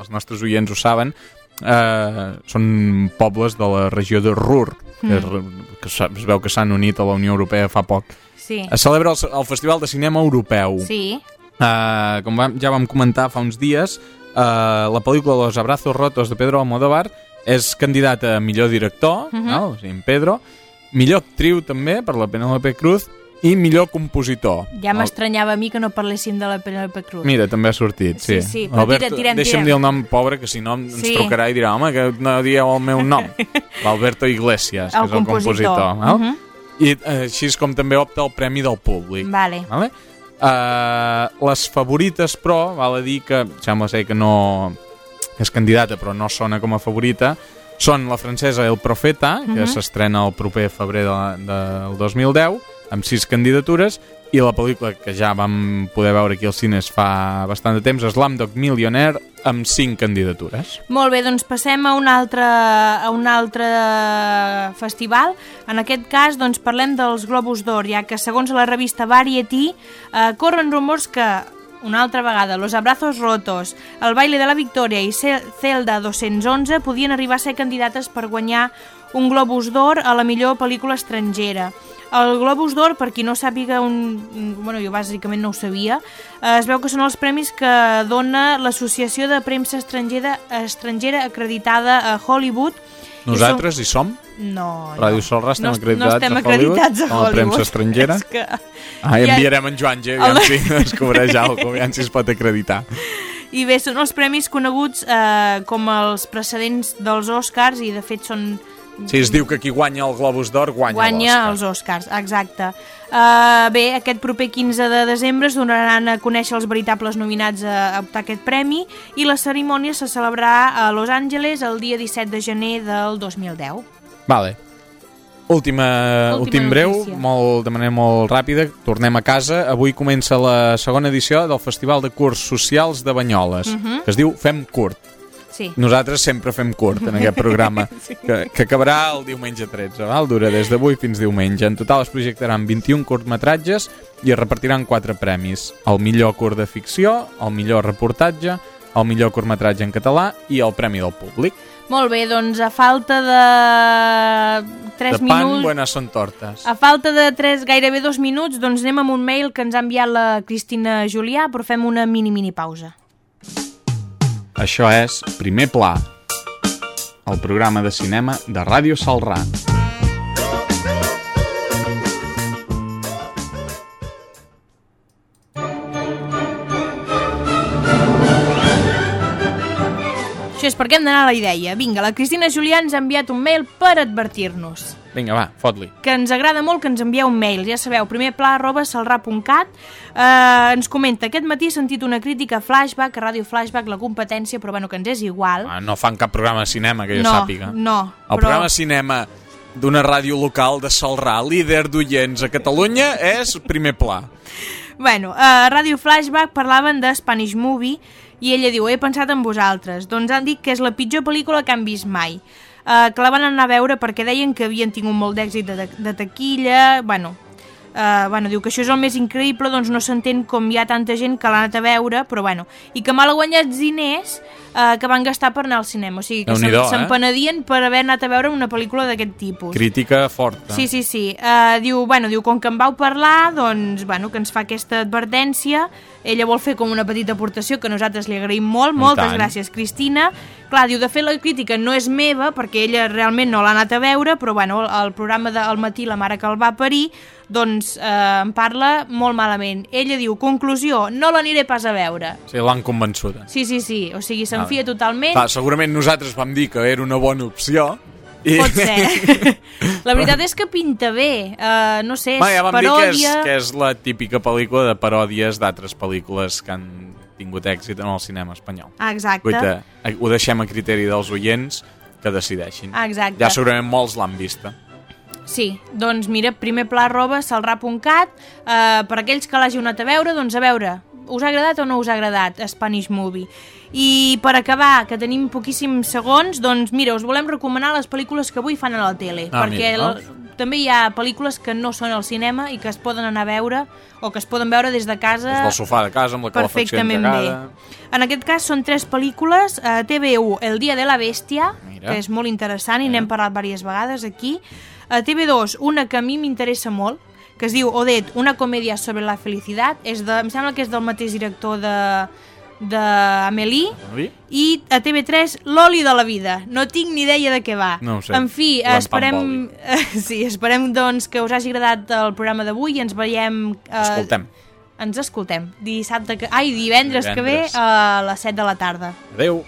els nostres oients ho saben, eh, són pobles de la regió de Ruhr, que, Mm. es, que sa- es veu que s'han unit a la Unió Europea fa poc. Sí. Es celebra el, el Festival de Cinema Europeu. Sí. Uh, com vam, ja vam comentar fa uns dies, uh, la pel·lícula Los Abrazos Rotos de Pedro Almodóvar és candidat a millor director, Mhm. no? o sigui, en Pedro, millor actriu també per la Penélope Cruz i millor compositor. Ja m'estranyava a mi que no parléssim de la Penelope Cruz. Mira, també ha sortit, sí. Sí, sí, però tira, tirem, deixa'm tirem. dir el nom pobre, que si no ens Sí. trucarà i dirà, home, que no dieu el meu nom. L'Alberto Iglesias, que El és el compositor. compositor. val? Mhm. I eh, així és com també opta el Premi del Públic. Vale. Vale? Uh, les favorites, però, val a dir que sembla ser que no que és candidata però no sona com a favorita, són la francesa El Profeta, que Mhm. s'estrena el proper febrer de, del 2010, amb sis candidatures, i la pel·lícula que ja vam poder veure aquí als cines fa bastant de temps, Slamdog Millionaire, amb cinc candidatures. Molt bé, doncs passem a un altre, a un altre festival. En aquest cas, doncs, parlem dels Globus d'Or, ja que segons la revista Variety eh, corren rumors que una altra vegada, Los Abrazos Rotos, El Baile de la Victòria i Ce- Zelda 211 podien arribar a ser candidates per guanyar un Globus d'Or a la millor pel·lícula estrangera. El Globus d'Or, per qui no sàpiga, un, bueno, jo bàsicament no ho sabia, eh, es veu que són els premis que dona l'Associació de Premsa Estrangera, estrangera acreditada a Hollywood. Nosaltres hi som? Som... No, Ràdio Solra estem no, acreditats no estem a Hollywood, acreditats a a la Hollywood. premsa estrangera. És que... Ah, Ja- enviarem en Joan G, aviam si descobreix alguna cosa, si es pot acreditar. I bé, són els premis coneguts eh, com els precedents dels Oscars i de fet són Si es diu que qui guanya el Globus d'Or guanya, guanya els Oscars, exacte. Uh, bé, aquest proper 15 de desembre es donaran a conèixer els veritables nominats a, a optar aquest premi i la cerimònia se celebrarà a Los Angeles el dia 17 de gener del 2010. Vale. Última, Última últim breu, notícia. molt, de manera molt ràpida, tornem a casa. Avui comença la segona edició del Festival de Curs Socials de Banyoles, Mhm. que es diu Fem Curt. Sí. Nosaltres sempre fem curt en aquest programa, Sí. que, que acabarà el diumenge 13, val? dura des d'avui fins diumenge. En total es projectaran 21 curtmetratges i es repartiran 4 premis. El millor curt de ficció, el millor reportatge, el millor curtmetratge en català i el Premi del Públic. Molt bé, doncs a falta de 3 de pan, minuts... buenas son tortes. A falta de 3, gairebé 2 minuts, doncs anem amb un mail que ens ha enviat la Cristina Julià, però fem una mini-mini pausa. Això és Primer Pla, el programa de cinema de Ràdio Salrà. Això és perquè hem d'anar a la idea. Vinga, la Cristina Julià ens ha enviat un mail per advertir-nos. Vinga, va, fot-li. que ens agrada molt que ens envieu un mail. Ja sabeu, primer pla arroba salrà.cat eh, ens comenta, aquest matí he sentit una crítica a Flashback, a Ràdio Flashback, la competència, però bueno, que ens és igual. Ah, no fan cap programa de cinema que jo no, sàpiga. no, El però... programa de cinema d'una ràdio local de Salrà, líder d'oients a Catalunya, és Primer Pla. Bueno, a Ràdio Flashback parlaven de Spanish Movie i ella diu, he pensat en vosaltres. Doncs han dit que és la pitjor pel·lícula que han vist mai. Uh, que la van anar a veure perquè deien que havien tingut molt d'èxit de, de taquilla, bueno... Uh, bueno, diu que això és el més increïble, doncs no s'entén com hi ha tanta gent que l'ha anat a veure, però bueno, i que mal guanyats diners uh, que van gastar per anar al cinema, o sigui que se'n- eh? s'empenedien per haver anat a veure una pel·lícula d'aquest tipus. Crítica forta. Sí, sí, sí. Uh, diu, bueno, diu, com que em vau parlar, doncs, bueno, que ens fa aquesta advertència. Ella vol fer com una petita aportació que nosaltres li agraïm molt. Moltes gràcies, Cristina. Clar, diu, de fet la crítica no és meva, perquè ella realment no l'ha anat a veure, però bueno, el, programa del matí, la mare que el va parir, doncs eh, en parla molt malament. Ella diu, conclusió, no l'aniré pas a veure. Sí, l'han convençuda. Sí, sí, sí, o sigui, s'enfia Ah, totalment. Clar, segurament nosaltres vam dir que era una bona opció. I... Pot ser. la veritat és que pinta bé. Uh, no sé, és Va, ja vam dir que és, paròdia... que és la típica pel·lícula de paròdies d'altres pel·lícules que han tingut èxit en el cinema espanyol. Ah, exacte. Guaita, ho deixem a criteri dels oients que decideixin. Ah, exacte. Ja segurament molts l'han vista. Sí, doncs mira, primer pla arroba salrà.cat eh, per aquells que l'hagi anat a veure, doncs a veure, us ha agradat o no us ha agradat Spanish Movie? I per acabar, que tenim poquíssims segons, doncs mira, us volem recomanar les pel·lícules que avui fan a la tele, Ah, perquè mira, el- també hi ha pel·lícules que no són al cinema i que es poden anar a veure o que es poden veure des de casa Des del sofà de casa amb la calefacció perfectament entregada. bé. En aquest cas són tres pel·lícules, a TV1 El dia de la bèstia, Mira. que és molt interessant i n'hem parlat diverses vegades aquí. A TV2 una que a mi m'interessa molt, que es diu Odet, una comèdia sobre la felicitat, és de, em sembla que és del mateix director de d'Amélie Oi? i a TV3 l'oli de la vida no tinc ni idea de què va No sé. en fi, esperem sí, esperem doncs que us hagi agradat el programa d'avui i ens veiem eh, Escoltem. ens escoltem dissabte que... Ai, divendres, que ve Divendres. a les 7 de la tarda. Adéu.